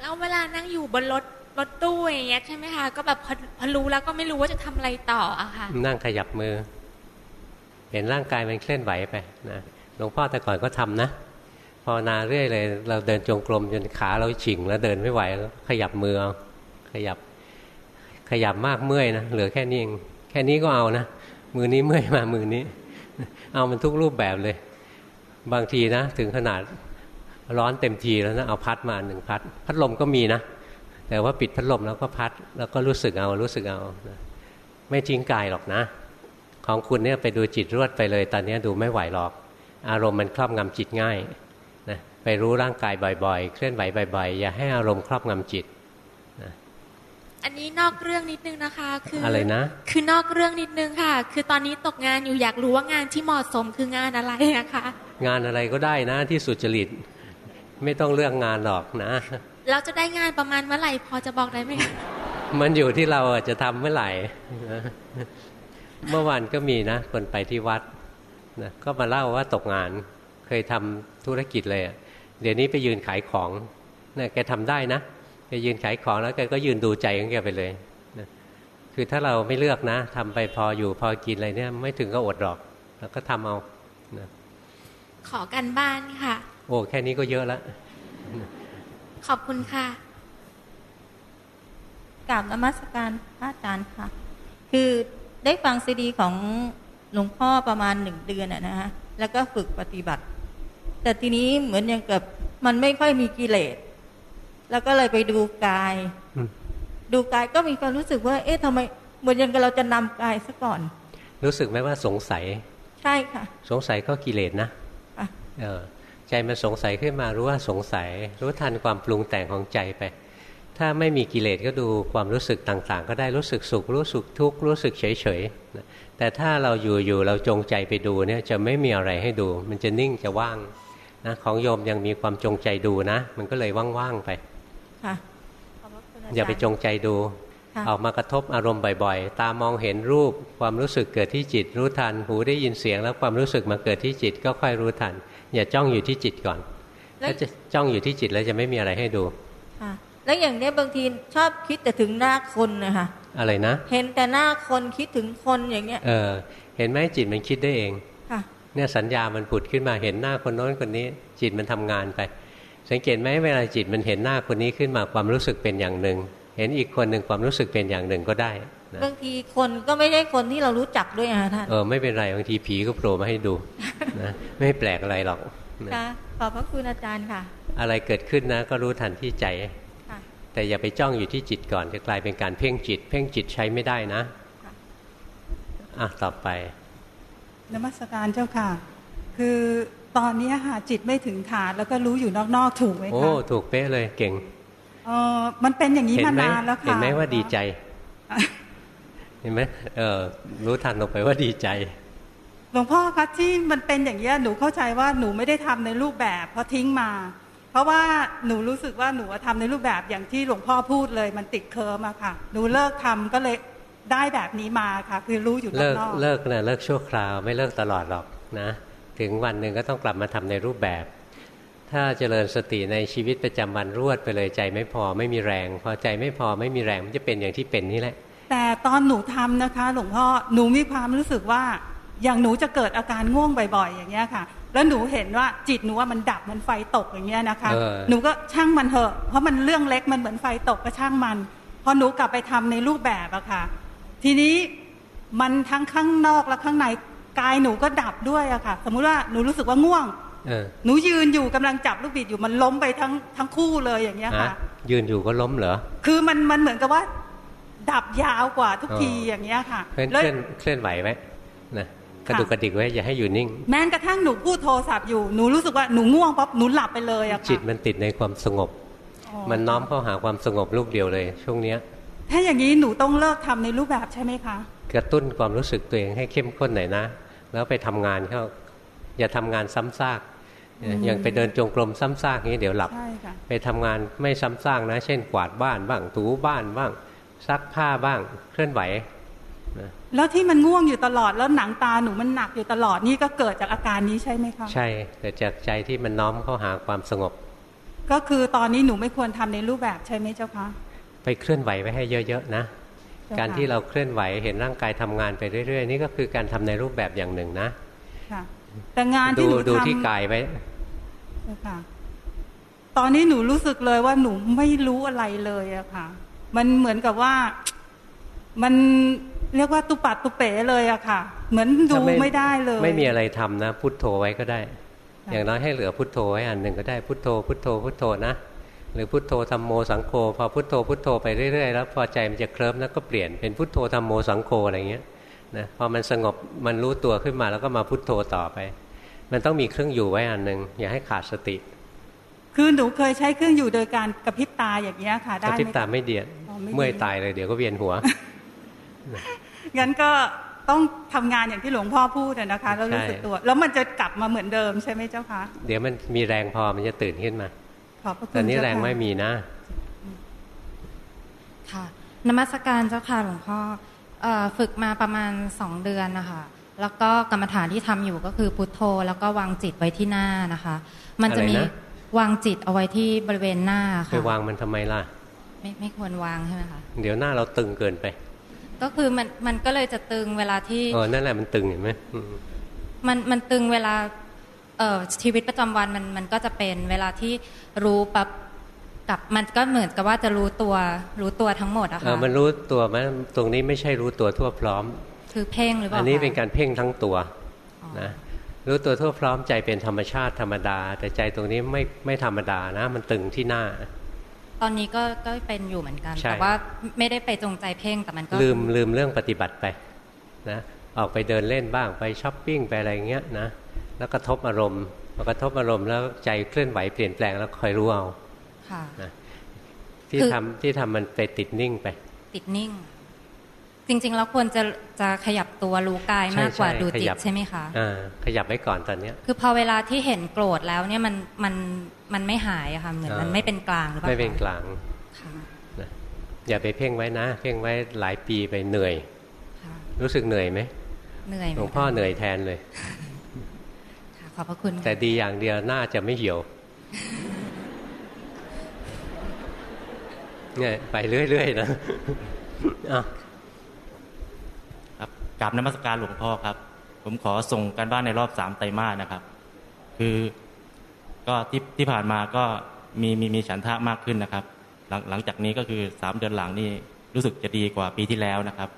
แล้วเวลานั่งอยู่บนรถรถตู้อย่างเงี้ยใช่ไหมคะก็แบบพอพอรู้แล้วก็ไม่รู้ว่าจะทำอะไรต่ออะค่ะนั่งขยับมือ เห็นร่างกายมันเคลื่อนไหวไปนะหลวงพ่อแต่ก่อนก็ทำนะ พอนาเรื่อยเลย เราเดินจงกรมจนขาเราฉิงแล้วเดินไม่ไหวแล้วขยับมือเอาขยับขยับมากเมื่อยนะเหลือแค่นี้เองแค่นี้ก็เอานะมือนี้เมื่อยมามือนี้ เอามันทุกรูปแบบเลย บางทีนะ ถึงขนาดร้อนเต็มทีแล้วนะเอาพัดมาหนึ่งพัด พัดลมก็มีนะ แต่ว่าปิดพัดลมแล้วก็พัด แล้วก็รู้สึกเอารู้สึกเอาไม่ทิ้งกายหรอกนะ ของคุณเนี่ยไปดูจิตรวดไปเลย ตอนนี้ดูไม่ไหวหรอก อารมณ์มันครอบงำจิตง่าย ไปรู้ร่างกายบ่อยๆ เคลื่อนไหวบ่อยๆ อย่าให้อารมณ์ครอบงำจิตอันนี้นอกเรื่องนิดนึงนะคะ คืออะไรนะ คือนอกเรื่องนิดนึงค่ะ คือตอนนี้ตกงานอยู่อยากรู้ว่างานที่เหมาะสมคืองานอะไรนะคะ งานอะไรก็ได้นะที่สุจริตไม่ต้องเลือกงานหรอกนะเราจะได้งานประมาณเมื่อไหร่พอจะบอกได้ไหมคะมันอยู่ที่เราจะทำเมื่อไหร่นะเมื่อวานก็มีนะคนไปที่วัดนะก็มาเล่าว่าตกงาน เคยทำธุรกิจเลยอะ เดี๋ยวนี้ไปยืนขายของนะแกทำได้นะไปยืนขายของแล้วแกก็ยืนดูใจของแกไปเลยนะคือถ้าเราไม่เลือกนะทำไปพออยู่พอกินอะไรเนี่ย ไม่ถึงก็อดหรอกแล้วก็ทำเอานะขอกันบ้านค่ะ โอ้แค่นี้ก็เยอะแล้วขอบคุณค่ะกราบนมัสการพระอาจารย์ค่ะ คือได้ฟังซีดีของหลวงพ่อประมาณหนึ่งเดือนอะนะฮะแล้วก็ฝึกปฏิบัติ แต่ทีนี้เหมือนอย่างกับมันไม่ค่อยมีกิเลส แล้วก็เลยไปดูกายอืมดูกายก็มีความรู้สึกว่า เอ๊ะทำไมเหมือนอย่างกับเราจะนำกายซะก่อน รู้สึกไหมว่าสงสัย ใช่ค่ะ สงสัยก็กิเลสนะอะเออใจมันสงสัยขึ้นมารู้ว่าสงสัย รู้ทันความปรุงแต่งของใจไป ถ้าไม่มีกิเลสก็ดูความรู้สึกต่าง ๆ ก็ได้รู้สึกสุข รู้สึกทุกข์รู้สึกเฉยๆนะแต่ถ้าเราอยู่ๆเราจงใจไปดูเนี่ยจะไม่มีอะไรให้ดู มันจะนิ่งจะว่าง นะของโยมยังมีความจงใจดูนะ มันก็เลยว่างๆไปค่ะขอบพระคุณรอย่าไปจงใจดูค่ะออกมากระทบอารมณ์บ่อยๆ ตามองเห็นรูปความรู้สึกเกิดที่จิตรู้ทัน หูได้ยินเสียงแล้วความรู้สึกมาเกิดที่จิตก็ค่อยรู้ทัน อย่าจ้องอยู่ที่จิตก่อน แล้วถ้าจะจ้องอยู่ที่จิตแล้วจะไม่มีอะไรให้ดูค่ะแล้วอย่างเนี้ยบางทีชอบคิดแต่ถึงหน้าคนนะคะอะไรนะ เห็นแต่หน้าคนคิดถึงคนอย่างเงี้ย เออ เห็นไหมจิตมันคิดได้เองค่ะ เนี่ยสัญญามันผุดขึ้นมาเห็นหน้าคนโน้นคนนี้ จิตมันทำงานไป สังเกตไหมเวลาจิตมันเห็นหน้าคนนี้ขึ้นมาความรู้สึกเป็นอย่างหนึ่ง เห็นอีกคนหนึ่งความรู้สึกเป็นอย่างหนึ่งก็ได้นะบางทีคนก็ไม่ใช่คนที่เรารู้จักด้วยอะค่ะท่านเออไม่เป็นไรบางทีผีก็โผล่มาให้ดูนะไม่แปลกอะไรหรอกนะค่ะขอบพระคุณอาจารย์ค่ะ อะไรเกิดขึ้นนะก็รู้ทันที่ใจค่ะแต่อย่าไปจ้องอยู่ที่จิตก่อนจะกลายเป็นการเพ่งจิต เพ่งจิตใช้ไม่ได้นะค่ะอะต่อไป นมัสการเจ้าค่ะ คือตอนนี้ค่ะจิตไม่ถึงฐานแล้วก็รู้อยู่นอกๆถูกไหมโอ้คะถูกเป๊ะเลยเก่งเออมันเป็นอย่างนี้เห็มานไหมนานแล้วค่ะเห็นไหมว่าดีใจ เห็นไหมเออรู้ทันลงไปว่าดีใจหลวงพ่อคะที่มันเป็นอย่างเนี้ยหนูเข้าใจว่าหนูไม่ได้ทำในรูปแบบเพราะทิ้งมา เพราะว่าหนูรู้สึกว่าหนูทำในรูปแบบอย่างที่หลวงพ่อพูดเลย มันติดเคลิ้มอะค่ะ หนูเลิกทำก็เลย ได้แบบนี้มาค่ะคือรู้อยู่เลิกนอกๆเลิกนะเลิกชั่วคราวไม่เลิกตลอดหรอกนะ ถึงวันหนึ่งก็ต้องกลับมาทำในรูปแบบ ถ้าเจริญสติในชีวิตประจำวันรวดไปเลยใจไม่พอไม่มีแรง พอใจไม่พอไม่มีแรงมันจะเป็นอย่างที่เป็นนี่แหละ แต่ตอนหนูทำนะคะ หลวงพ่อหนูมีความรู้สึกว่าอย่างหนูจะเกิดอาการง่วงบ่อยๆ อย่างเงี้ยค่ะ แล้วหนูเห็นว่าจิตหนูว่ามันดับมันไฟตกอย่างเงี้ยนะคะเออหนูก็ช่างมันเถอะ เพราะมันเรื่องเล็กมันเหมือนไฟตกก็ช่างมัน พอหนูกลับไปทำในรูปแบบอะค่ะ ทีนี้มันทั้งข้างนอกและข้างในกายหนูก็ดับด้วยอะค่ะ สมมุติว่าหนูรู้สึกว่าง่วงเออหนูยืนอยู่กำลังจับลูกบิดอยู่มันล้มไปทั้งทั้งคู่เลยอย่างเงี้ยฮะค่ะ ยืนอยู่ก็ล้มเหรอคือมันมันเหมือนกับว่า ดับยาวกว่าทุกอ๋อทีอย่างเงี้ยค่ะเคลื่อนแล้วเคลื่อนเคลื่อนไหวไว้นะกระดุกกระดิกไว้อย่าให้อยู่นิ่ง แม้กระทั่งหนูพูดโทรศัพท์อยู่หนูรู้สึกว่าหนูง่วงปั๊บหนูหลับไปเลยอะค่ะจิตมันติดในความสงบอ๋อมันน้อมเข้าหาความสงบลูกเดียวเลย ช่วงเนี้ย ถ้าอย่างนี้หนูต้องเลิกทำในรูปแบบใช่ไหมคะ กระตุ้นความรู้สึกตัวเองให้เข้มข้นหน่อยนะ แล้วไปทำงานเข้าอย่าทำงานซ้ำซากอืมอย่างไปเดินจงกรมซ้ำซากนี้เดี๋ยวหลับใช่ค่ะไปทำงานไม่ซ้ำซากนะ เช่นกวาดบ้านบ้างถูบ้านบ้างซักผ้าบ้างเคลื่อนไหวนะแล้วที่มันง่วงอยู่ตลอดแล้วหนังตาหนูมันหนักอยู่ตลอดนี่ก็เกิดจากอาการนี้ใช่ไหมคะ ใช่แต่จากใจที่มันน้อมเข้าหาความสงบ ก็คือตอนนี้หนูไม่ควรทำในรูปแบบใช่ไหมเจ้าคะ ไปเคลื่อนไหวไว้ให้เยอะๆนะเจ้าค่ะการที่เราเคลื่อนไหวเห็นร่างกายทำงานไปเรื่อยๆ นี่ก็คือการทำในรูปแบบอย่างหนึ่งนะค่ะแต่งานดูที่หนูดูทำที่กายไว้เจ้าค่ะตอนนี้หนูรู้สึกเลยว่าหนูไม่รู้อะไรเลยอะค่ะ มันเหมือนกับว่ามันเรียกว่าตุปัดตุเป๋เลยอะค่ะ เหมือนดูถ้าไม่ได้เลย ไม่มีอะไรทำนะพุทโธไว้ก็ได้ค่ะอย่างน้อยให้เหลือพุทโธไว้อันหนึ่งก็ได้พุทโธพุทโธพุทโธนะ หรือพุทโธธรรมโมสังโฆพอพุทโธพุทโธไปเรื่อยๆแล้วพอใจมันจะเคลิ้มแล้วก็เปลี่ยนเป็นพุทโธธรรมโมสังโฆอะไรเงี้ยนะพอมันสงบมันรู้ตัวขึ้นมาแล้วก็มาพุทโธต่อไป มันต้องมีเครื่องอยู่ไว้อันหนึ่งอย่าให้ขาดสติ คือหนูเคยใช้เครื่องอยู่โดยการกระพริบตาอย่างเงี้ยค่ะกได้ระไหพริบมตาคะไม่เดียดอ๋อไม่ดีเมื่อยตายเลยเดี๋ยวก็เวียนหัวงั้นก็ต้องทำงานอย่างที่หลวงพ่อพูดอะนะคะแล้วรู้สึกใช่ตัว แล้วมันจะกลับมาเหมือนเดิมใช่ไหมเจ้าคะเดี๋ยวมันมีแรงพอมันจะตื่นขึ้นมาข อบพระคุณแต่นี้เจ้าแรงค่ะไม่มีนะ ค่ะนมัสการเจ้าค่ะหลวงพ่อเอ่อฝึกมาประมาณสองเดือนนะคะแล้วก็กรรมฐานที่ทำอยู่ก็คือพุทโธ แล้วก็วางจิตไว้ที่หน้านะคะ มันจะมีอะไรนะวางจิตเอาไว้ที่บริเวณหน้าไปค่ะวางมันทำไมล่ะ ไม่ไม่ควรวางใช่ไหมคะเดี๋ยวหน้าเราตึงเกินไป ก็คือมันมันก็เลยจะตึงเวลาที่เออนั่นแหละมันตึงเห็นไหมอืมมันมันตึงเวลา เอ่อชีวิตประจำวันมันมันก็จะเป็นเวลาที่รู้ปั๊บกับมันก็เหมือนกับว่าจะรู้ตัวรู้ตัวทั้งหมดอะเอค่ะอมันรู้ตัวไหมตรงนี้ไม่ใช่รู้ตัวทั่วพร้อม คือเพ่งหรือเปล่าอันนี้คะเป็นการเพ่งทั้งตัวนะรู้ตัวทั่วพร้อมใจเป็นธรรมชาติธรรมดา แต่ใจตรงนี้ไม่ไม่ธรรมดานะ มันตึงที่หน้า ตอนนี้ก็ก็เป็นอยู่เหมือนกันใช่แต่ว่าไม่ได้ไปจงใจเพ่งแต่มันก็ลืมลืมเรื่องปฏิบัติไปนะออกไปเดินเล่นบ้างไปช้อปปิ้งไปอะไรเงี้ยนะ แล้วกระทบอารมณ์พอกระทบอารมณ์แล้วใจเคลื่อนไหวเปลี่ยนแปลงแล้วคอยรู้เอาค่ะนะที่คือทำที่ทำมันไปติดนิ่งไป ติดนิ่ง จริง ๆ แล้วควรจะจะขยับตัวรู้กายใช่มากกว่าใช่ดูจิขตยับใช่ไหมคะอ่าขยับไว้ก่อนตอนเนี้ย คือพอเวลาที่เห็นโกรธแล้วเนี่ยมันมันมันไม่หายอะค่ะเหมือนอ่ามัมันไม่เป็นกลางหรือเปล่าไม่เป็นคะกลางค่ะนะอย่าไปเพ่งไว้นะ เพ่งไว้หลายปีไปเหนื่อยค่ะรู้สึกเหนื่อยไหมเหนื่อยหลวงพ่อเหนื่อยแทนเลยค่ะ ขอบพระคุณ แต่ดีอย่างเดียวหน้าจะไม่เหี่ยวเนี่ยไปเรื่อยๆนะอะครับกราบนมัสการหลวงพ่อครับ ผมขอส่งการบ้านในรอบสามไตรมาสนะครับ คือก็ที่ที่ผ่านมาก็มีมีมีฉันทะมากขึ้นนะครับ หลังหลังจากนี้ก็คือสามเดือนหลังนี่รู้สึกจะดีกว่าปีที่แล้วนะครับ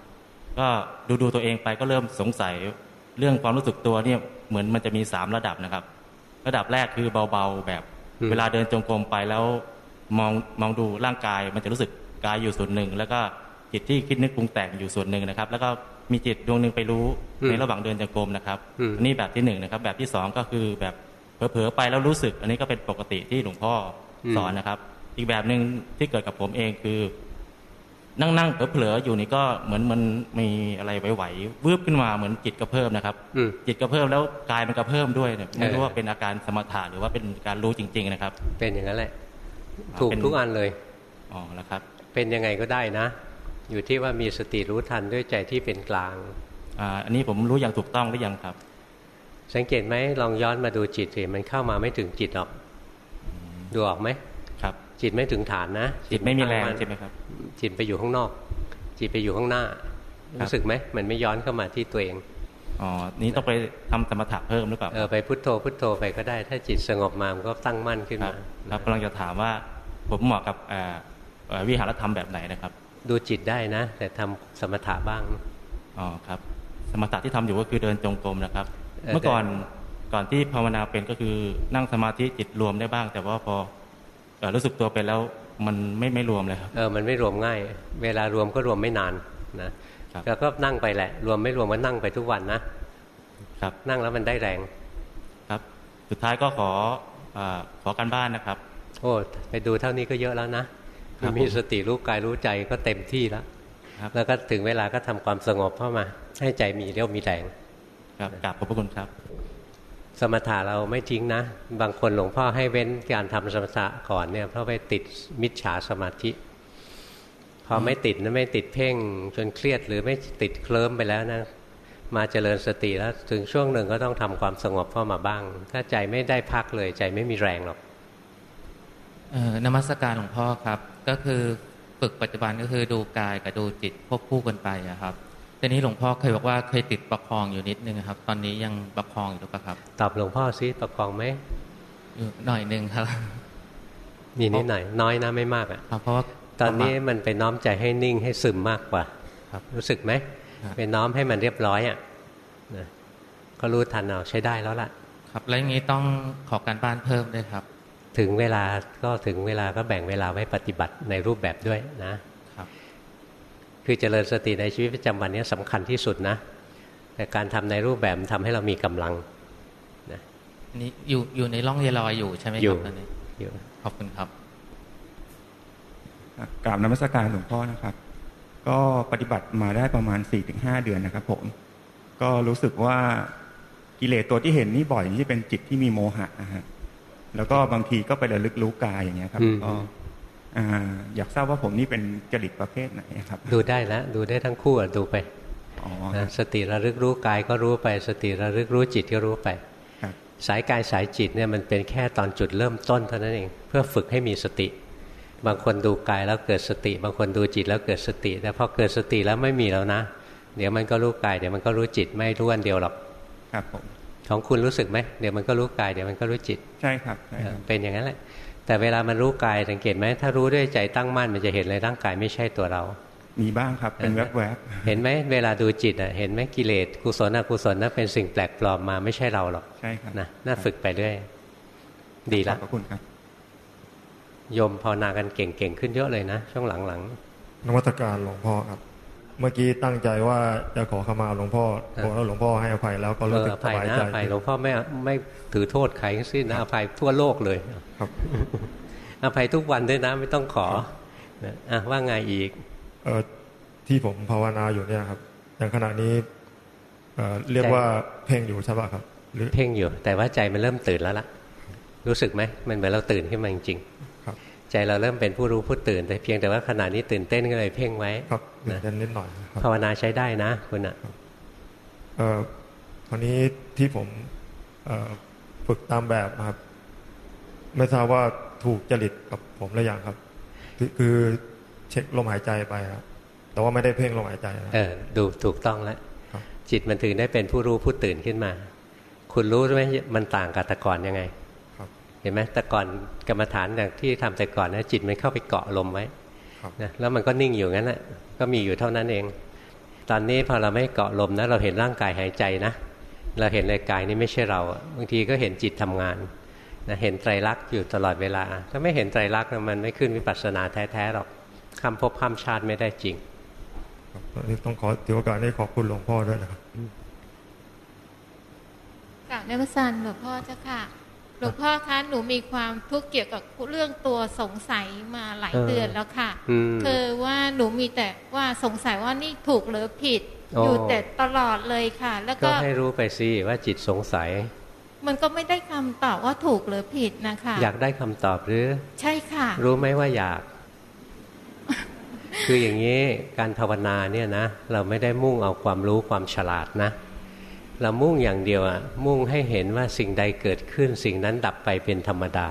ก็ดูดูตัวเองไปก็เริ่มสงสัยเรื่องความรู้สึกตัวเนี่ย เหมือนมันจะมีสามระดับนะครับ ระดับแรกคือเบาๆแบบอืมเวลาเดินจงกรมไปแล้วมองมองดูร่างกาย มันจะรู้สึกกายอยู่ส่วนหนึ่ง แล้วก็จิตที่คิดนึกปรุงแต่งอยู่ส่วนหนึ่งนะครับ แล้วก็มีจิตดวงหนึ่งไปรู้อืมในระหว่างเดินจงกรมนะครับอืมอันนี้แบบที่หนึ่งนะครับ แบบที่สองก็คือแบบเผลอๆไปแล้วรู้สึก อันนี้ก็เป็นปกติที่หลวงพ่ออมสอนนะครับ อีกแบบหนึ่งที่เกิดกับผมเองคือ นั่งนั่งๆเผลอๆอยู่นี่ก็เหมือนมันมีอะไรไหวๆวืบขึ้นมาเหมือนจิตกระเพิ่มนะครับอืมจิตกระเพิ่มแล้วกายมันกระเพิ่มด้วยเนี่ยไม่รู้เออว่าเป็นอาการสมถะหรือว่าเป็นการรู้จริง ๆ นะครับ เป็นอย่างนั้นแหละ ถูกเป็นทุกอันเลยอ๋อแล้วครับ เป็นยังไงก็ได้นะ อยู่ที่ว่ามีสติรู้ทันด้วยใจที่เป็นกลางอ่าอันนี้ผมรู้อย่างถูกต้องหรือยังครับ สังเกตไหมลองย้อนมาดูจิตสิมันเข้ามาไม่ถึงจิตหรอกดูออกไหมครับ จิตไม่ถึงฐานนะ จิตไม่มีแรงตั้นใช่ไหมครับ จิตไปอยู่ข้างนอก จิตไปอยู่ข้างหน้าครับรู้สึกไหมมันไม่ย้อนเข้ามาที่ตัวเองอ๋อนี้ต้องไปทำสมถะเพิ่มหรือเปล่าเออไปพุทโธพุทโธไปก็ได้ ถ้าจิตสงบมามันก็ตั้งมั่นขึ้นมาครับกำลังจะถามว่าผมเหมาะกับเอ่อเอ่อวิหารธรรมแบบไหนนะครับ ดูจิตได้นะ แต่ทำสมถะบ้างอ๋อครับ สมถะที่ทำอยู่ก็คือเดินจงกรมนะครับเออเมื่อก่อนก่อนที่ภาวนาเป็นก็คือนั่งสมาธิจิตรวมได้บ้าง แต่ว่าพอเอ่อ รู้สึกตัวไปแล้วมันไม่ไม่รวมเลยครับเออมันไม่รวมง่าย เวลารวมก็รวมไม่นานนะแล้วก็นั่งไปแหละ รวมไม่รวมก็นั่งไปทุกวันนะครับนั่งแล้วมันได้แรงครับ สุดท้ายก็ขออ่าขอการบ้านนะครับ โอ้ไปดูเท่านี้ก็เยอะแล้วนะครับมีสติรู้กายรู้ใจก็เต็มที่แล้วครับแล้วก็ถึงเวลาก็ทำความสงบเข้ามา ให้ใจมีเรี่ยวมีแรงครับกราบขอบพระคุณครับ สมถะเราไม่ทิ้งนะ บางคนหลวงพ่อให้เว้นการทำสมถะก่อนเนี่ยเพราะไปติดมิจฉาสมาธิ พอไม่ติดนะไม่ติดเพ่งจนเครียดหรือไม่ติดเคลิ้มไปแล้วนะมาเจริญสติแล้วถึงช่วงหนึ่งก็ต้องทำความสงบเข้ามาบ้าง ถ้าใจไม่ได้พักเลยใจไม่มีแรงหรอกเออนมัสการหลวงพ่อครับ ก็คือฝึกปัจจุบันก็คือดูกายกับดูจิตควบคู่กันไปอะครับ ทีนี้หลวงพ่อเคยบอกว่าเคยติดประคองอยู่นิดนึงครับ ตอนนี้ยังประคองอยู่หรือเปล่าครับ ตอบหลวงพ่อซิประคองไหมอยู่หน่อยหนึ่งครับ มีนิดหน่อย น้อยนะไม่มากอะครับเพราะว่าตอนนี้มันไปน้อมใจให้นิ่งให้ซึมมากกว่าครับรู้สึกไหมครับไปน้อมให้มันเรียบร้อยอะนะก็รู้ทันเอาใช้ได้แล้วล่ะ ครับแล้วอย่างนี้ต้องขอการบ้านเพิ่มด้วยครับ ถึงเวลาก็ถึงเวลาก็แบ่งเวลาไว้ปฏิบัติในรูปแบบด้วยนะ ครับคือเจริญสติในชีวิตประจำวันนี้สำคัญที่สุดนะ แต่การทำในรูปแบบมันทำให้เรามีกำลังอันนี้อยู่อยู่ในร่องเยลอยอยู่ใช่ไหมคอยู่รับตอนนี้อยู่ขอบคุณครับกราบนมัสการหลวงพ่อนะครับ ก็ปฏิบัติมาได้ประมาณ4ี่ถึงหเดือนนะครับ ผม ก็รู้สึกว่ากิเลสตัวที่เห็นนี่บ่อยนี่เป็นจิตที่มีโมหะนะฮะแล้วก็บางทีก็ไประลึกรู้กายอย่างเงี้ยครับอืมก็ อ่าอยากทราบว่าผมนี่เป็นจริตประเภทไหนครับ ดูได้แล้วดูได้ทั้งคู่อะดูไปอ๋อนะสติระลึกรู้กายก็รู้ไป สติระลึกรู้จิตก็รู้ไปครับสายกายสายจิตเนี่ยมันเป็นแค่ตอนจุดเริ่มต้นเท่านั้นเองเพื่อฝึกให้มีสติ บางคนดูกายแล้วเกิดสติ บางคนดูจิตแล้วเกิดสติแต่พอเกิดสติแล้วไม่มีแล้วนะ เดี๋ยวมันก็รู้กายเดี๋ยวมันก็รู้จิตไม่รู้อันเดียวหรอกครับผมของคุณรู้สึกไหมเดี๋ยวมันก็รู้กายเดี๋ยวมันก็รู้จิตใช่ครับใช่ครับเป็นอย่างนั้นแหละ แต่เวลามันรู้กายสังเกตไหมถ้ารู้ด้วยใจตั้งมั่นมันจะเห็นเลยร่างกายไม่ใช่ตัวเรา มีบ้างครับเป็นแวบเห็นไหมเวลาดูจิตอะเห็นไหมกิเลสกุศลอกุศลนั่นเป็นสิ่งแปลกปลอมมาไม่ใช่เราหรอกๆใช่ครับนะน่าฝึกไปเรื่อยดีละขอบคุณครับโยมภาวนากันเก่งๆขึ้นเยอะเลยนะช่วงหลังนวัตการหลวงพ่อครับ เมื่อกี้ตั้งใจว่าจะขอขมาหลวงพ่อพอแล้วหลวงพ่อให้อภัยแล้วๆก็เอรู้อสึกอสภัยบายนะใจอภัยหลวงพ่อไม่ไม่ถือโทษใครทั้งสิ้นนะอภัยทั่วโลกเลยครับอภัยทุกวันด้วยนะไม่ต้องขอนะอะว่าไงอีก เออที่ผมภาวนาอยู่เนี่ยครับอย่างขณะนี้เอ่อเรียกว่าเพ่งอยู่ใช่ป่ะครับหรือเพ่งอยู่ แต่ว่าใจมันเริ่มตื่นแล้วล่ะ รู้สึกไหมมันเหมือนเราตื่นขึ้นมาจริงๆครับ ใจเราเริ่มเป็นผู้รู้ผู้ตื่น แต่เพียงแต่ว่าขณะนี้ตื่นเต้นก็เลยเพ่งไว้ครับตื่นเต้นนิดหน่อยครับภาวนาใช้ได้นะคุณอะเอ่อคราวนี้ที่ผมเอ่อฝึกตามแบบนะครับ ไม่ทราบว่าถูกจริตกับผมหรือยังครับคือคือเช็คลมหายใจไปครับแต่ว่าไม่ได้เพ่งลมหายใจนะเออดูถูกต้องแล้วครับจิตมันถึงได้เป็นผู้รู้ผู้ตื่นขึ้นมา คุณรู้ไหมมันต่างกับแต่ก่อนยังไงครับ เห็นไหมแต่ก่อนกรรมฐานอย่างที่ทำแต่ก่อนนะจิตมันเข้าไปเกาะลมไว้ครับนะแล้วมันก็นิ่งอยู่งั้นแหละก็มีอยู่เท่านั้นเอง ตอนนี้พอเราไม่เกาะลมนะเราเห็นร่างกายหายใจนะ เราเห็นเลยกายนี้ไม่ใช่เราอะบางทีก็เห็นจิตทำงานนะเห็นไตรลักษณ์อยู่ตลอดเวลา ถ้าไม่เห็นไตรลักษณ์นะมันไม่ขึ้นวิปัสสนาแท้ๆหรอกคำพบคำชาติไม่ได้จริงครับตอนนี้ต้องขอถือโอกาสนี้ขอบคุณหลวงพ่อด้วยนะครับกราบนมัสการหลวงพ่อเจ้าค่ะ หลวงพ่อคะหนูมีความทุกข์เกี่ยวกับเรื่องตัวสงสัยมาหลายเออเดือนแล้วค่ะอืมคือว่าหนูมีแต่ว่าสงสัยว่านี่ถูกหรือผิดโอ้อยู่แต่ตลอดเลยค่ะ แล้วก็ก็ให้รู้ไปสิว่าจิตสงสัย มันก็ไม่ได้คำตอบว่าถูกหรือผิดนะคะ อยากได้คำตอบหรือ ใช่ค่ะ รู้ไหมว่าอยาก คืออย่างนี้การภาวนาเนี่ยนะ เราไม่ได้มุ่งเอาความรู้ความฉลาดนะ เรามุ่งอย่างเดียวอะมุ่งให้เห็นว่าสิ่งใดเกิดขึ้น สิ่งนั้นดับไปเป็นธรรมดา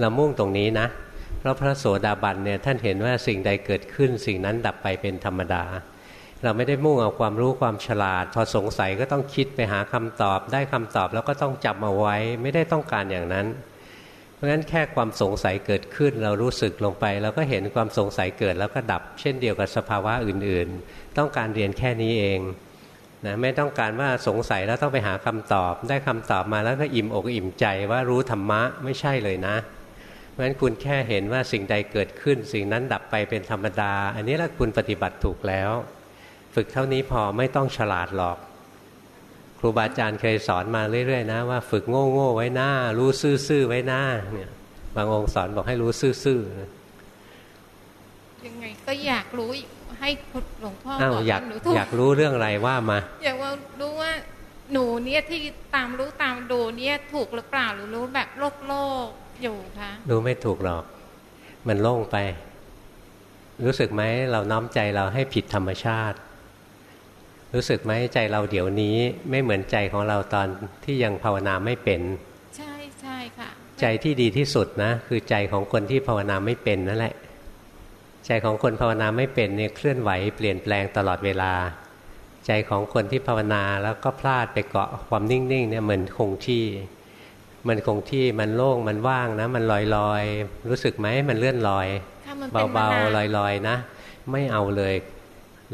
เรามุ่งตรงนี้นะ เพราะพระโสดาบันเนี่ยท่านเห็นว่าสิ่งใดเกิดขึ้น สิ่งนั้นดับไปเป็นธรรมดา เราไม่ได้มุ่งเอาความรู้ความฉลาด พอสงสัยก็ต้องคิดไปหาคำตอบ ได้คำตอบแล้วก็ต้องจำเอาไว้ไม่ได้ต้องการอย่างนั้น เพราะฉะนั้นแค่ความสงสัยเกิดขึ้น เรารู้สึกลงไปเราก็เห็นความสงสัยเกิดแล้วก็ดับ เช่นเดียวกับสภาวะอื่น ๆ ต้องการเรียนแค่นี้เอง นะไม่ต้องการว่าสงสัยแล้วต้องไปหาคำตอบ ได้คำตอบมาแล้วก็อิ่มอกอิ่มใจว่ารู้ธรรมะไม่ใช่เลยนะเพราะฉะนั้นคุณแค่เห็นว่าสิ่งใดเกิดขึ้น สิ่งนั้นดับไปเป็นธรรมดา อันนี้แหละคุณปฏิบัติถูกแล้ว ฝึกเท่านี้พอไม่ต้องฉลาดหรอก ครูบาอาจารย์เคยสอนมาเรื่อยๆนะว่าฝึกโง่โง่ไว้หน้า รู้ซื่อๆไว้หน้าเนี่ยบางองค์สอนบอกให้รู้ซื่อๆยังไงก็อยากรู้อีก ให้หลวงพ่อบอกอยากอยากรู้เรื่องอะไรว่ามา อยากว่ารู้ว่าหนูเนี่ยที่ตามรู้ตามดูเนี่ยถูกหรือเปล่าหรือรู้แบบโลกโลกอยู่คะรู้ไม่ถูกหรอก มันโล่งไป รู้สึกไหมเราน้อมใจเราให้ผิดธรรมชาติ รู้สึกไหมใจเราเดี๋ยวนี้ไม่เหมือนใจของเราตอนที่ยังภาวนาไม่เป็น ใช่ใช่ค่ะ ใจที่ดีที่สุดนะ คือใจของคนที่ภาวนาไม่เป็นนั่นแหละ ใจของคนภาวนาไม่เป็นเนี่ยเคลื่อนไหวเปลี่ยนแปลงตลอดเวลา ใจของคนที่ภาวนาแล้วก็พลาดไปเกาะความนิ่งๆเนี่ยเหมือนคงที่ มันคงที่มันโล่งมันว่างนะ มันลอยลอยรู้สึกไหมมันเลื่อนลอย เบาๆลอยๆนะ ไม่เอาเลย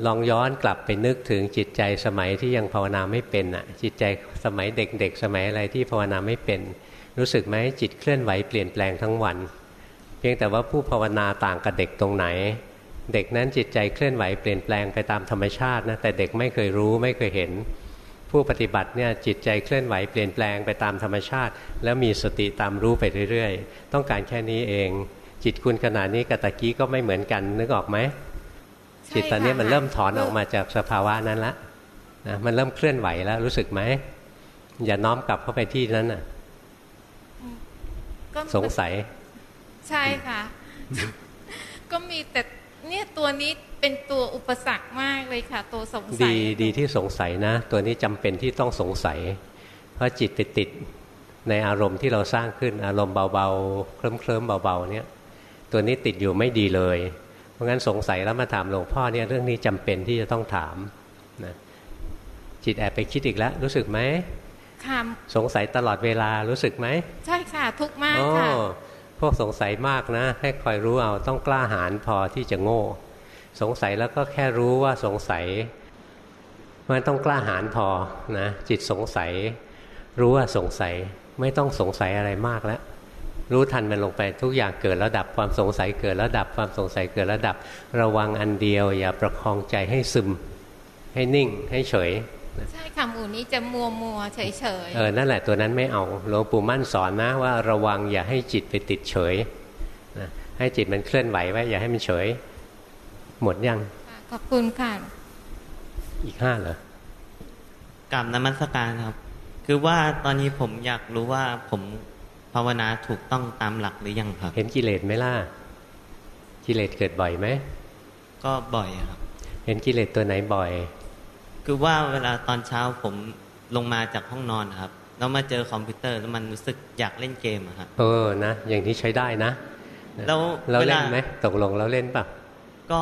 ลองย้อนกลับไปนึกถึงจิตใจสมัยที่ยังภาวนาไม่เป็นอะ จิตใจสมัยเด็กๆ สมัยอะไรที่ภาวนาไม่เป็น รู้สึกไหมจิตเคลื่อนไหวเปลี่ยนแปลงทั้งวัน เพียงแต่ว่าผู้ภาวนาต่างกับเด็กตรงไหน เด็กนั้นจิตใจเคลื่อนไหวเปลี่ยนแปลงไปตามธรรมชาตินะแต่เด็กไม่เคยรู้ไม่เคยเห็น ผู้ปฏิบัติเนี่ยจิตใจเคลื่อนไหวเปลี่ยนแปลงไปตามธรรมชาติ แล้วมีสติตามรู้ไปเรื่อยๆ ต้องการแค่นี้เอง จิตคุณขนาดนี้กับตะกี้ก็ไม่เหมือนกันนึกออกไหมจิตตอนนี้มันเริ่มถอนออกมาจากสภาวะนั้นละนะมันเริ่มเคลื่อนไหวแล้วรู้สึกไหมอย่าน้อมกลับเข้าไปที่นั้นน่ะ สงสัย ใช่ค่ะ ก็มีแต่เนี่ยตัวนี้เป็นตัวอุปสรรคมากเลยค่ะ ตัวสงสัยดีดีที่สงสัยนะ ตัวนี้จำเป็นที่ต้องสงสัย เพราะจิตไปติดในอารมณ์ที่เราสร้างขึ้นอารมณ์เบาๆ เคลิ้มเคลิ้มเบาๆเนี่ย ตัวนี้ติดอยู่ไม่ดีเลย เพราะงั้นสงสัยแล้วมาถามหลวงพ่อเนี่ยเรื่องนี้จำเป็นที่จะต้องถามนะจิตแอบไปคิดอีกแล้ว รู้สึกไหมค่ะสงสัยตลอดเวลารู้สึกไหมใช่ค่ะทุกมากค่ะ พวกสงสัยมากนะ ให้คอยรู้เอาต้องกล้าหาญพอที่จะโง่ สงสัยแล้วก็แค่รู้ว่าสงสัยมันต้องกล้าหาญพอนะ จิตสงสัย รู้ว่าสงสัยไม่ต้องสงสัยอะไรมากแล้วรู้ทันมันลงไปทุกอย่างเกิดแล้วดับความสงสัยเกิดแล้วดับความสงสัยเกิดแล้วดับ ระวังอันเดียว อย่าประคองใจให้ซึม ให้นิ่งให้เฉย ใช่คำอูนี้จะมัวมัวเฉยเฉยเออนั่นแหละตัวนั้นไม่เอาหลวงปู่มั่นสอนนะว่าระวังอย่าให้จิตไปติดเฉยนะให้จิตมันเคลื่อนไหวไว้อย่าให้มันเฉย หมดยังขอบคุณค่ะอีกห้าเหรอกรรมนมัสการครับ คือว่าตอนนี้ผมอยากรู้ว่าผมภาวนาถูกต้องตามหลักหรือยังครับ เห็นกิเลสไหมล่ะกิเลสเกิดบ่อยไหมก็บ่อยครับ เห็นกิเลสตัวไหนบ่อย คือว่าเวลาตอนเช้าผมลงมาจากห้องนอนครับแล้วมาเจอคอมพิวเตอร์แล้วมันรู้สึกอยากเล่นเกมอะครับเออนะอย่างนี้ใช้ได้นะแล้วเราเล่นไหมตกลงแล้วเล่นปะก็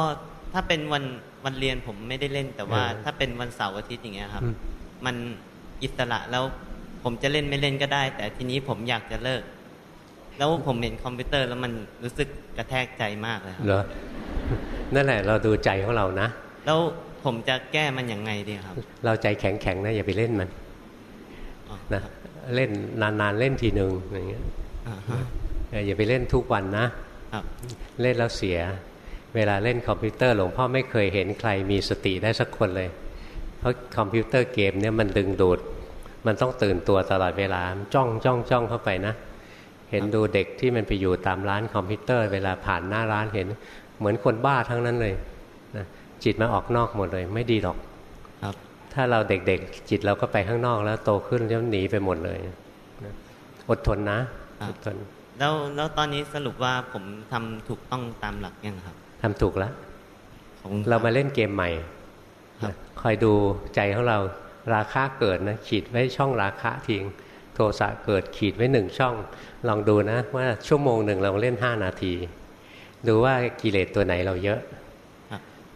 ถ้าเป็นวันวันเรียนผมไม่ได้เล่น แต่ว่าถ้าเป็นวันเสาร์อาทิตย์อย่างเงี้ยครับ มันอิสระแล้วผมจะเล่นไม่เล่นก็ได้ แต่ทีนี้ผมอยากจะเลิก แล้วผมเห็นคอมพิวเตอร์แล้วมันรู้สึกกระแทกใจมากเลยครับเหรอนั่นแหละเราดูใจของเรานะ แล้วผมจะแก้มันยังไงดีครับ เราใจแข็งๆนะอย่าไปเล่นมันนะเล่นนานๆเล่นทีหนึ่งอย่างเงี้ยอย่าไปเล่นทุกวันนะเล่นแล้วเสีย เวลาเล่นคอมพิวเตอร์หลวงพ่อไม่เคยเห็นใครมีสติได้สักคนเลย เพราะคอมพิวเตอร์เกมเนี่ยมันดึงดูด มันต้องตื่นตัวตลอดเวลาจ้องจ้องจ้องเข้าไปนะ เห็นดูเด็กที่มันไปอยู่ตามร้านคอมพิวเตอร์ เวลาผ่านหน้าร้านเห็น เหมือนคนบ้าทั้งนั้นเลย จิตมาออกนอกหมดเลย ไม่ดีหรอกครับ ถ้าเราเด็กๆ จิตเราก็ไปข้างนอกแล้วโตขึ้นแล้วหนีไปหมดเลยอดทนนะอดทนแล้วแล้วตอนนี้สรุปว่าผมทำถูกต้องตามหลักยังครับทำถูกแล้วเรามาเล่นเกมใหม่คอยดูใจของเราราคาเกิดนะขีดไว้ช่องราคาทิ้งโทสะเกิดขีดไว้หนึ่งช่อง ลองดูนะ ว่าชั่วโมงหนึ่งเราเล่นห้านาที ดูว่ากิเลสตัวไหนเราเยอะ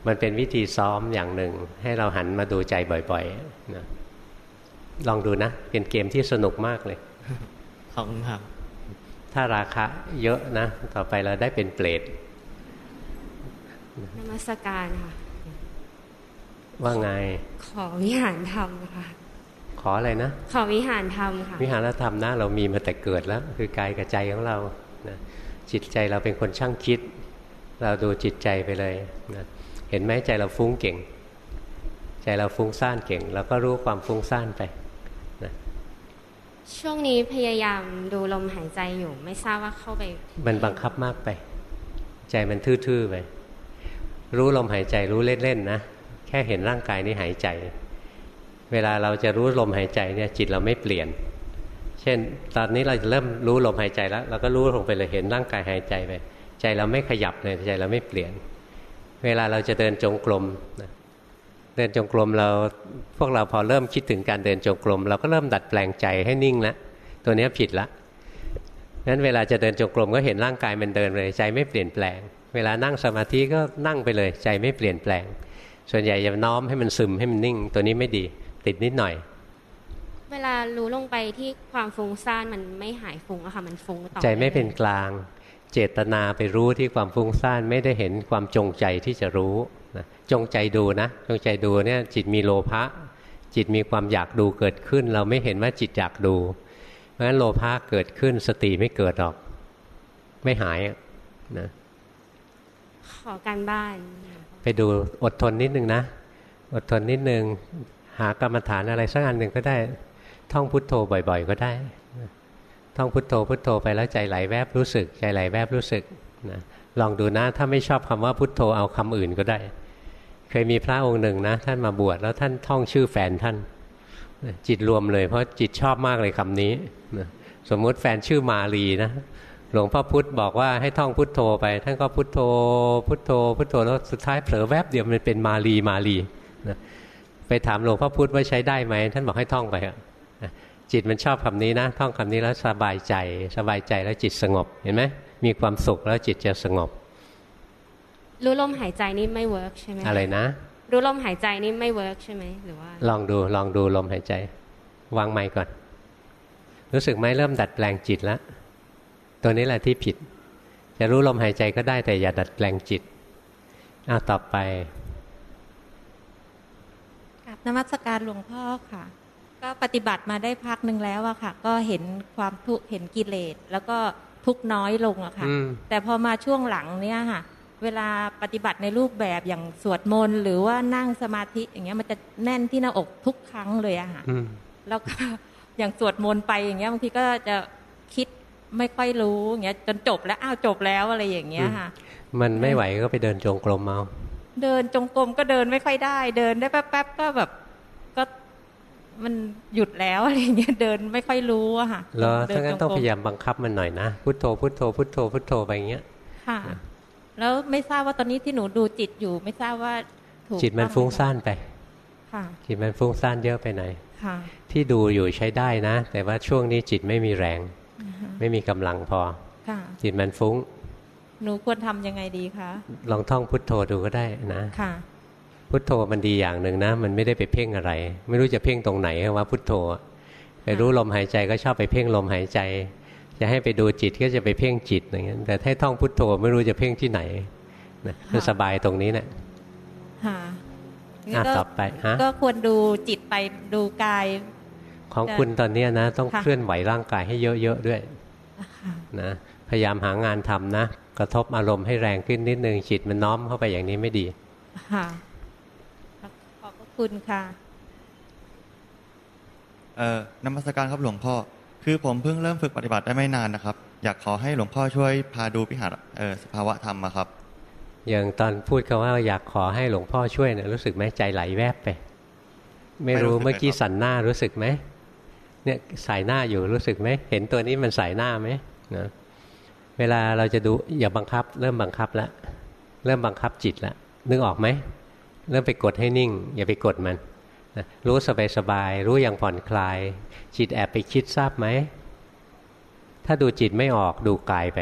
มันเป็นวิธีซ้อมอย่างหนึ่ง ให้เราหันมาดูใจบ่อยๆนะลองดูนะ เป็นเกมที่สนุกมากเลย ขอบคุณครับ ถ้าราคาเยอะนะ ต่อไปเราได้เป็นเปรตนมัสการค่ะ ว่าไง ขอวิหารธรรมค่ะ ขออะไรนะ ขอวิหารธรรมค่ะ วิหารธรรมนะเรามีมาแต่เกิดแล้ว คือกายกับใจของเรานะจิตใจเราเป็นคนช่างคิด เราดูจิตใจไปเลยนะ เห็นไหมใจเราฟุ้งเก่ง ใจเราฟุ้งซ่านเก่งเราก็รู้ความฟุ้งซ่านไปนะช่วงนี้พยายามดูลมหายใจอยู่ ไม่ทราบว่าเข้าไป มันบังคับมากไป ใจมันทื่อๆไปรู้ลมหายใจรู้เล่นๆนะแค่เห็นร่างกายนี้หายใจ เวลาเราจะรู้ลมหายใจเนี่ยจิตเราไม่เปลี่ยน เช่น ตอนนี้เราจะเริ่มรู้ลมหายใจแล้วเราก็รู้ลงไปเลยเห็นร่างกายหายใจไป ใจเราไม่ขยับเลยใจเราไม่เปลี่ยน เวลาเราจะเดินจงกรมเดินจงกรมเราพวกเราพอเริ่มคิดถึงการเดินจงกรมเราก็เริ่มดัดแปลงใจให้นิ่งแล้วตัวนี้ผิดละนั้นเวลาจะเดินจงกรมก็เห็นร่างกายมันเดินเลยใจไม่เปลี่ยนแปลง เวลานั่งสมาธิก็นั่งไปเลย ใจไม่เปลี่ยนแปลง ส่วนใหญ่จะน้อมให้มันซึมให้มันนิ่ง ตัวนี้ไม่ดีติดนิดหน่อย เวลารู้ลงไปที่ความฟุ้งซ่านมันไม่หายฟุ้งอะค่ะมันฟุ้งต่อใจไม่เป็นกลาง เจตนาไปรู้ที่ความฟุ้งซ่านไม่ได้เห็นความจงใจที่จะรู้นะจงใจดูนะ จงใจดูเนี่ยจิตมีโลภะจิตมีความอยากดูเกิดขึ้น เราไม่เห็นว่าจิตอยากดูเพราะฉะนั้นโลภะเกิดขึ้นสติไม่เกิดหรอก ไม่หายนะขอการบ้าน ไปดูอดทนนิดนึงนะ อดทนนิดนึง หากรรมฐานอะไรสักอันหนึ่งก็ได้ ท่องพุทโธบ่อย ๆ ก็ได้ ท่องพุทโธพุทโธไปแล้วใจไหลแวบรู้สึก ใจไหลแวบรู้สึกนะลองดูนะถ้าไม่ชอบคำว่าพุทโธเอาคำอื่นก็ได้ เคยมีพระองค์หนึ่งนะ ท่านมาบวชแล้วท่านท่องชื่อแฟนท่าน จิตรวมเลยเพราะจิตชอบมากเลยคำนี้นะสมมุติแฟนชื่อมาลีนะหลวงพ่อพุธบอกว่าให้ท่องพุทโธไป ท่านก็พุทโธ พุทโธ พุทโธแล้วสุดท้ายเผลอแวบเดียวมันเป็นมาลีมาลีนะไปถามหลวงพ่อพุธว่าใช้ได้ไหมท่านบอกให้ท่องไปอะ จิตมันชอบคำนี้นะท่องคำนี้แล้วสบายใจ สบายใจแล้วจิตสงบเห็นไหมมีความสุขแล้วจิตจะสงบ รู้ลมหายใจนี่ไม่ work ใช่ไหมอะไรนะรู้ลมหายใจนี่ไม่ work ใช่ไหมหรือว่า ลองดูลองดูลมหายใจ วางไม้ก่อน รู้สึกไหมเริ่มดัดแปลงจิตแล้วตัวนี้แหละที่ผิด จะรู้ลมหายใจก็ได้แต่อย่าดัดแปลงจิตอ้าวต่อไปกับนมัสการหลวงพ่อค่ะ ก็ปฏิบัติมาได้พักหนึ่งแล้วอะค่ะ ก็เห็นความทุกเห็นกิเลส แล้วก็ทุกน้อยลงอะค่ะ แต่พอมาช่วงหลังเนี้ยค่ะ เวลาปฏิบัติในรูปแบบอย่างสวดมนต์หรือว่านั่งสมาธิอย่างเงี้ยมันจะแน่นที่หน้าอกทุกครั้งเลยอะค่ะแล้วก็อย่างสวดมนต์ไปอย่างเงี้ยบางทีก็จะคิดไม่ค่อยรู้อย่างเงี้ยจนจบแล้วอ้าวจบแล้วอะไรอย่างเงี้ยค่ะ มันไม่ไหวก็ไปเดินจงกรมเอาเดินจงกรมก็เดินไม่ค่อยได้ เดินได้แป๊บๆก็แบบ มันหยุดแล้วอะไรเงี้ยเดินไม่ค่อยรู้อะค่ะแล้วถ้างั้นต้องพยายามบังคับมันหน่อยนะพุทโธพุทโธพุทโธพุทโธไปอย่างเงี้ยค่ะ แล้วไม่ทราบว่าตอนนี้ที่หนูดูจิตอยู่ ไม่ทราบว่าถูกจิตมันฟุ้งซ่านไป ค่ะ จิตมันฟุ้งซ่านเยอะไปไหนค่ะ ที่ดูอยู่ใช้ได้นะ แต่ว่าช่วงนี้จิตไม่มีแรง ไม่มีกำลังพอค่ะจิตมันฟุ้ง หนูควรทํำยังไงดีคะลองท่องพุทโธดูก็ได้นะค่ะ พุทโธมันดีอย่างหนึ่งนะ มันไม่ได้ไปเพ่งอะไร ไม่รู้จะเพ่งตรงไหนว่าพุทโธไปรู้ลมหายใจก็ชอบไปเพ่งลมหายใจ จะให้ไปดูจิตก็จะไปเพ่งจิตอย่างนี้แต่ถ้าท่องพุทโธไม่รู้จะเพ่งที่ไหนนะมันสบายตรงนี้เนะี่ยต่อไปฮะก็ควรดูจิตไปดูกาย ของคุณตอนนี้นะ ต้องเคลื่อนไหวร่างกายให้เยอะๆด้วยนะพยายามหางานทำนะ กระทบอารมณ์ให้แรงขึ้นนิดนึงจิตมันน้อมเข้าไปอย่างนี้ไม่ดี ค่ะ คุณค่ะ เอ่อนมัสการครับหลวงพ่อ คือผมเพิ่งเริ่มฝึกปฏิบัติได้ไม่นานนะครับ อยากขอให้หลวงพ่อช่วยพาดูพิหารเออสภาวะธรรมมาครับ อย่างตอนพูดคาว่าอยากขอให้หลวงพ่อช่วยเนี่ยรู้สึกไหมใจไหลแวบไป ไม่รู้เมื่อกี้สันหน้ารู้สึกไหมเนี่ยสายหน้าอยู่รู้สึกไหมเห็นตัวนี้มันสายหน้าไหมนะเวลาเราจะดูอย่าบังคับ เริ่มบังคับแล้วเริ่มบังคับจิตแล้วนึกออกไหม เริ่มไปกดให้นิ่ง อย่าไปกดมันนะรู้สบายสบาย รู้อย่างผ่อนคลาย จิตแอบไปคิดทราบไหม ถ้าดูจิตไม่ออกดูกายไป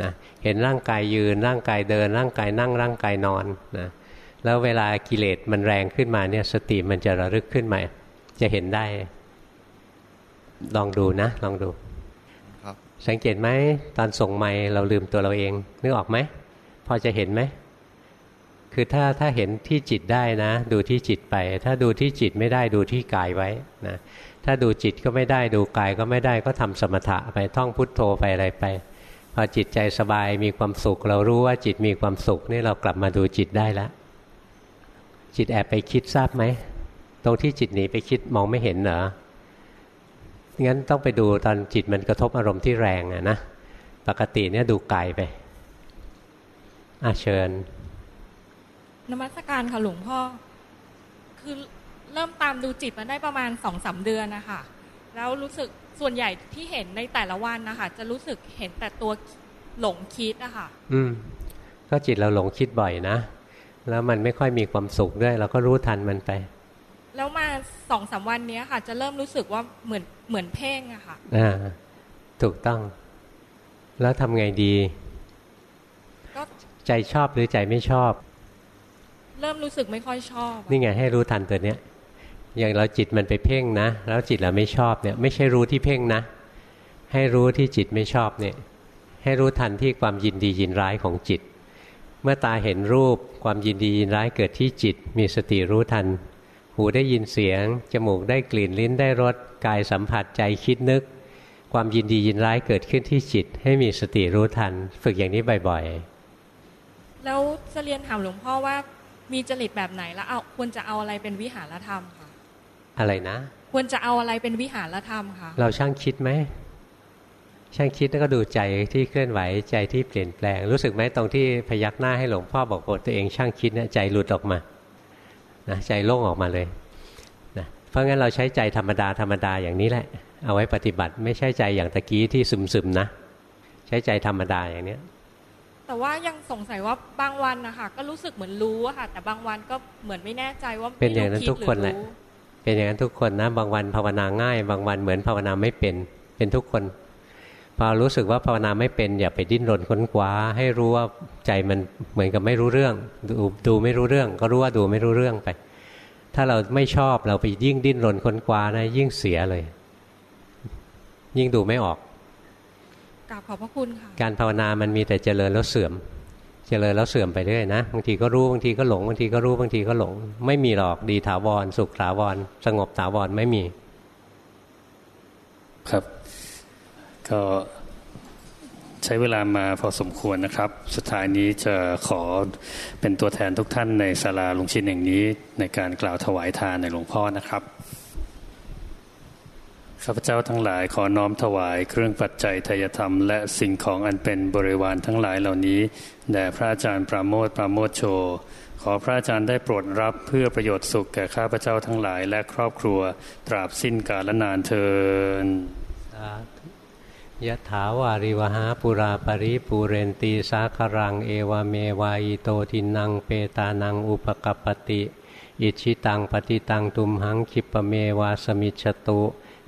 นะเห็นร่างกายยืนร่างกายเดิน ร่างกายนั่งร่างกายนอนนะแล้วเวลากิเลสมันแรงขึ้นมาเนี่ยสติมันจะระลึกขึ้นมา จะเห็นได้ ลองดูนะ ลองดูสังเกตไหมตอนส่งไม้เราลืมตัวเราเองนึกออกไหมพอจะเห็นไหม คือถ้าถ้าเห็นที่จิตได้นะ ดูที่จิตไป ถ้าดูที่จิตไม่ได้ดูที่กายไว้นะถ้าดูจิตก็ไม่ได้ดูกายก็ไม่ได้ก็ทำสมถะไปท่องพุทโธไปอะไรไป พอจิตใจสบายมีความสุข เรารู้ว่าจิตมีความสุขนี่เรากลับมาดูจิตได้แล้วจิตแอบไปคิดทราบไหมตรงที่จิตหนีไปคิดมองไม่เห็นเหรองั้นต้องไปดูตอนจิตมันกระทบอารมณ์ที่แรงอะนะปกติเนี่ยดูกายไปอาเชิญ นมัสการค่ะหลวงพ่อ คือเริ่มตามดูจิตมาได้ประมาณสองสาเดือนนะคะแล้วรู้สึกส่วนใหญ่ที่เห็นในแต่ละวันนะคะจะรู้สึกเห็นแต่ตัวหลงคิดอะค่ะอืม ก็จิตเราหลงคิดบ่อยนะ แล้วมันไม่ค่อยมีความสุขด้วย เราก็รู้ทันมันไป แล้วมาสองสาวันนี้ค่ะ จะเริ่มรู้สึกว่าเหมือนเหมือนเพ่งอะค่ะอ่าถูกต้อง แล้วทำไงดี ใจชอบหรือใจไม่ชอบ เริ่มรู้สึกไม่ค่อยชอบ นี่ไงให้รู้ทันตัวเนี้ย อย่างเราจิตมันไปเพ่งนะ แล้วจิตเราไม่ชอบเนี่ย ไม่ใช่รู้ที่เพ่งนะ ให้รู้ที่จิตไม่ชอบเนี่ย ให้รู้ทันที่ความยินดียินร้ายของจิต เมื่อตาเห็นรูปความยินดียินร้ายเกิดที่จิต มีสติรู้ทัน หูได้ยินเสียง จมูกได้กลิ่นลิ้นได้รสกายสัมผัสใจคิดนึก ความยินดียินร้ายเกิดขึ้นที่จิต ให้มีสติรู้ทัน ฝึกอย่างนี้บ่อยๆแล้วจะเรียนถามหลวงพ่อว่า มีจริตแบบไหนแล้วเอาควรจะเอาอะไรเป็นวิหารธรรมคะอะไรนะ ควรจะเอาอะไรเป็นวิหารธรรมคะเราช่างคิดไหมช่างคิดแล้วก็ดูใจที่เคลื่อนไหวใจที่เปลี่ยนแปลง รู้สึกไหมตรงที่พยักหน้าให้หลวงพ่อบอกตัวเองช่างคิดเนี่ยใจหลุดออกมานะใจโล่งออกมาเลยนะเพราะงั้นเราใช้ใจธรรมดาธรรมดาอย่างนี้แหละ เอาไว้ปฏิบัติไม่ใช่ใจอย่างตะกี้ที่ซึมๆนะ ใช้ใจธรรมดาอย่างเนี้ย แต่ว่ายังสงสัยว่าบางวันนะคะก็รู้สึกเหมือนรู้อะค่ะ แต่บางวันก็เหมือนไม่แน่ใจว่าเป็นอย่างนั้นทุกคนแหละเป็นอย่างนั้นทุกคนนะบางวันภาวนาง่าย บางวันเหมือนภาวนาไม่เป็น เป็นทุกคนพอรู้สึกว่าภาวนาไม่เป็นอย่าไปดิ้นรนค้นคว้า ให้รู้ว่าใจมันเหมือนกับไม่รู้เรื่อง ดูดูไม่รู้เรื่อง ก็รู้ว่าดูไม่รู้เรื่องไป ถ้าเราไม่ชอบเราไปยิ่งดิ้นรนค้นคว้านะยิ่งเสียเลย ยิ่งดูไม่ออก กราบขอบพระคุณค่ะ การภาวนามันมีแต่เจริญแล้วเสื่อม เจริญแล้วเสื่อมไปเรื่อยนะบางทีก็รู้บางทีก็หลงบางทีก็รู้บางทีก็หลง ไม่มีหรอกดีถาวร สุขถาวร สงบถาวรไม่มี ครับ ก็ใช้เวลามาพอสมควรนะครับ สุดท้ายนี้จะขอเป็นตัวแทนทุกท่านในศาลาลุงชินแห่งนี้ ในการกล่าวถวายทานในหลวงพ่อนะครับ ข้าพเจ้าทั้งหลายขอน้อมถวายเครื่องปัจจัยทยธรรม และสิ่งของอันเป็นบริวารทั้งหลายเหล่านี้แด่พระอาจารย์ปราโมทปราโมทโช ขอพระอาจารย์ได้โปรดรับเพื่อประโยชน์สุขแก่ข้าพเจ้าทั้งหลายและครอบครัว ตราบสิ้นกาลนานเทินยะถาวาริวหาปุราปริปูเรนตีสาครังเอวเมวะอิโตทินนังเปตานังอุปกัปปติ อิจฉิตังปัตถิตังตุมหังขิปปเมวะสมิชฌตุ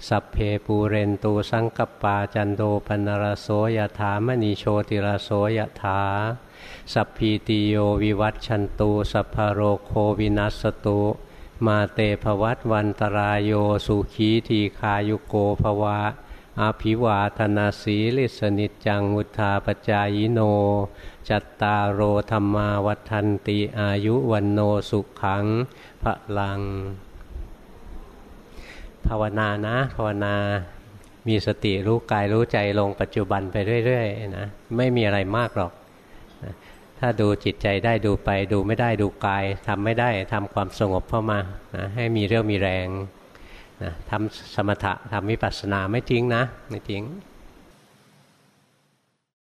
สัพเพปูเรนตุสังกัปปาจันโทปัณณรโสยถามณีโชติรโสยถา สัพพีติโยวิวัชชันตุ สัพพโรโควินัสตุ มาเตภวัตวันตรายโยสุขีทีคายุโกภวะอาภิวาธนาสีลิสนิจังมุทาปจายโน จัตตารโอธรรมาวัฒนติอายุวันโนสุขังพระลัง ภาวนานะ ภาวนามีสติรู้กายรู้ใจลงปัจจุบันไปเรื่อยๆนะไม่มีอะไรมากหรอกนะถ้าดูจิตใจได้ดูไป ดูไม่ได้ดูกายทำไม่ได้ทำความสงบเข้ามานะให้มีเรี่ยวมีแรงนะทำสมถะทำวิปัสสนาไม่ทิ้งนะไม่ทิ้ง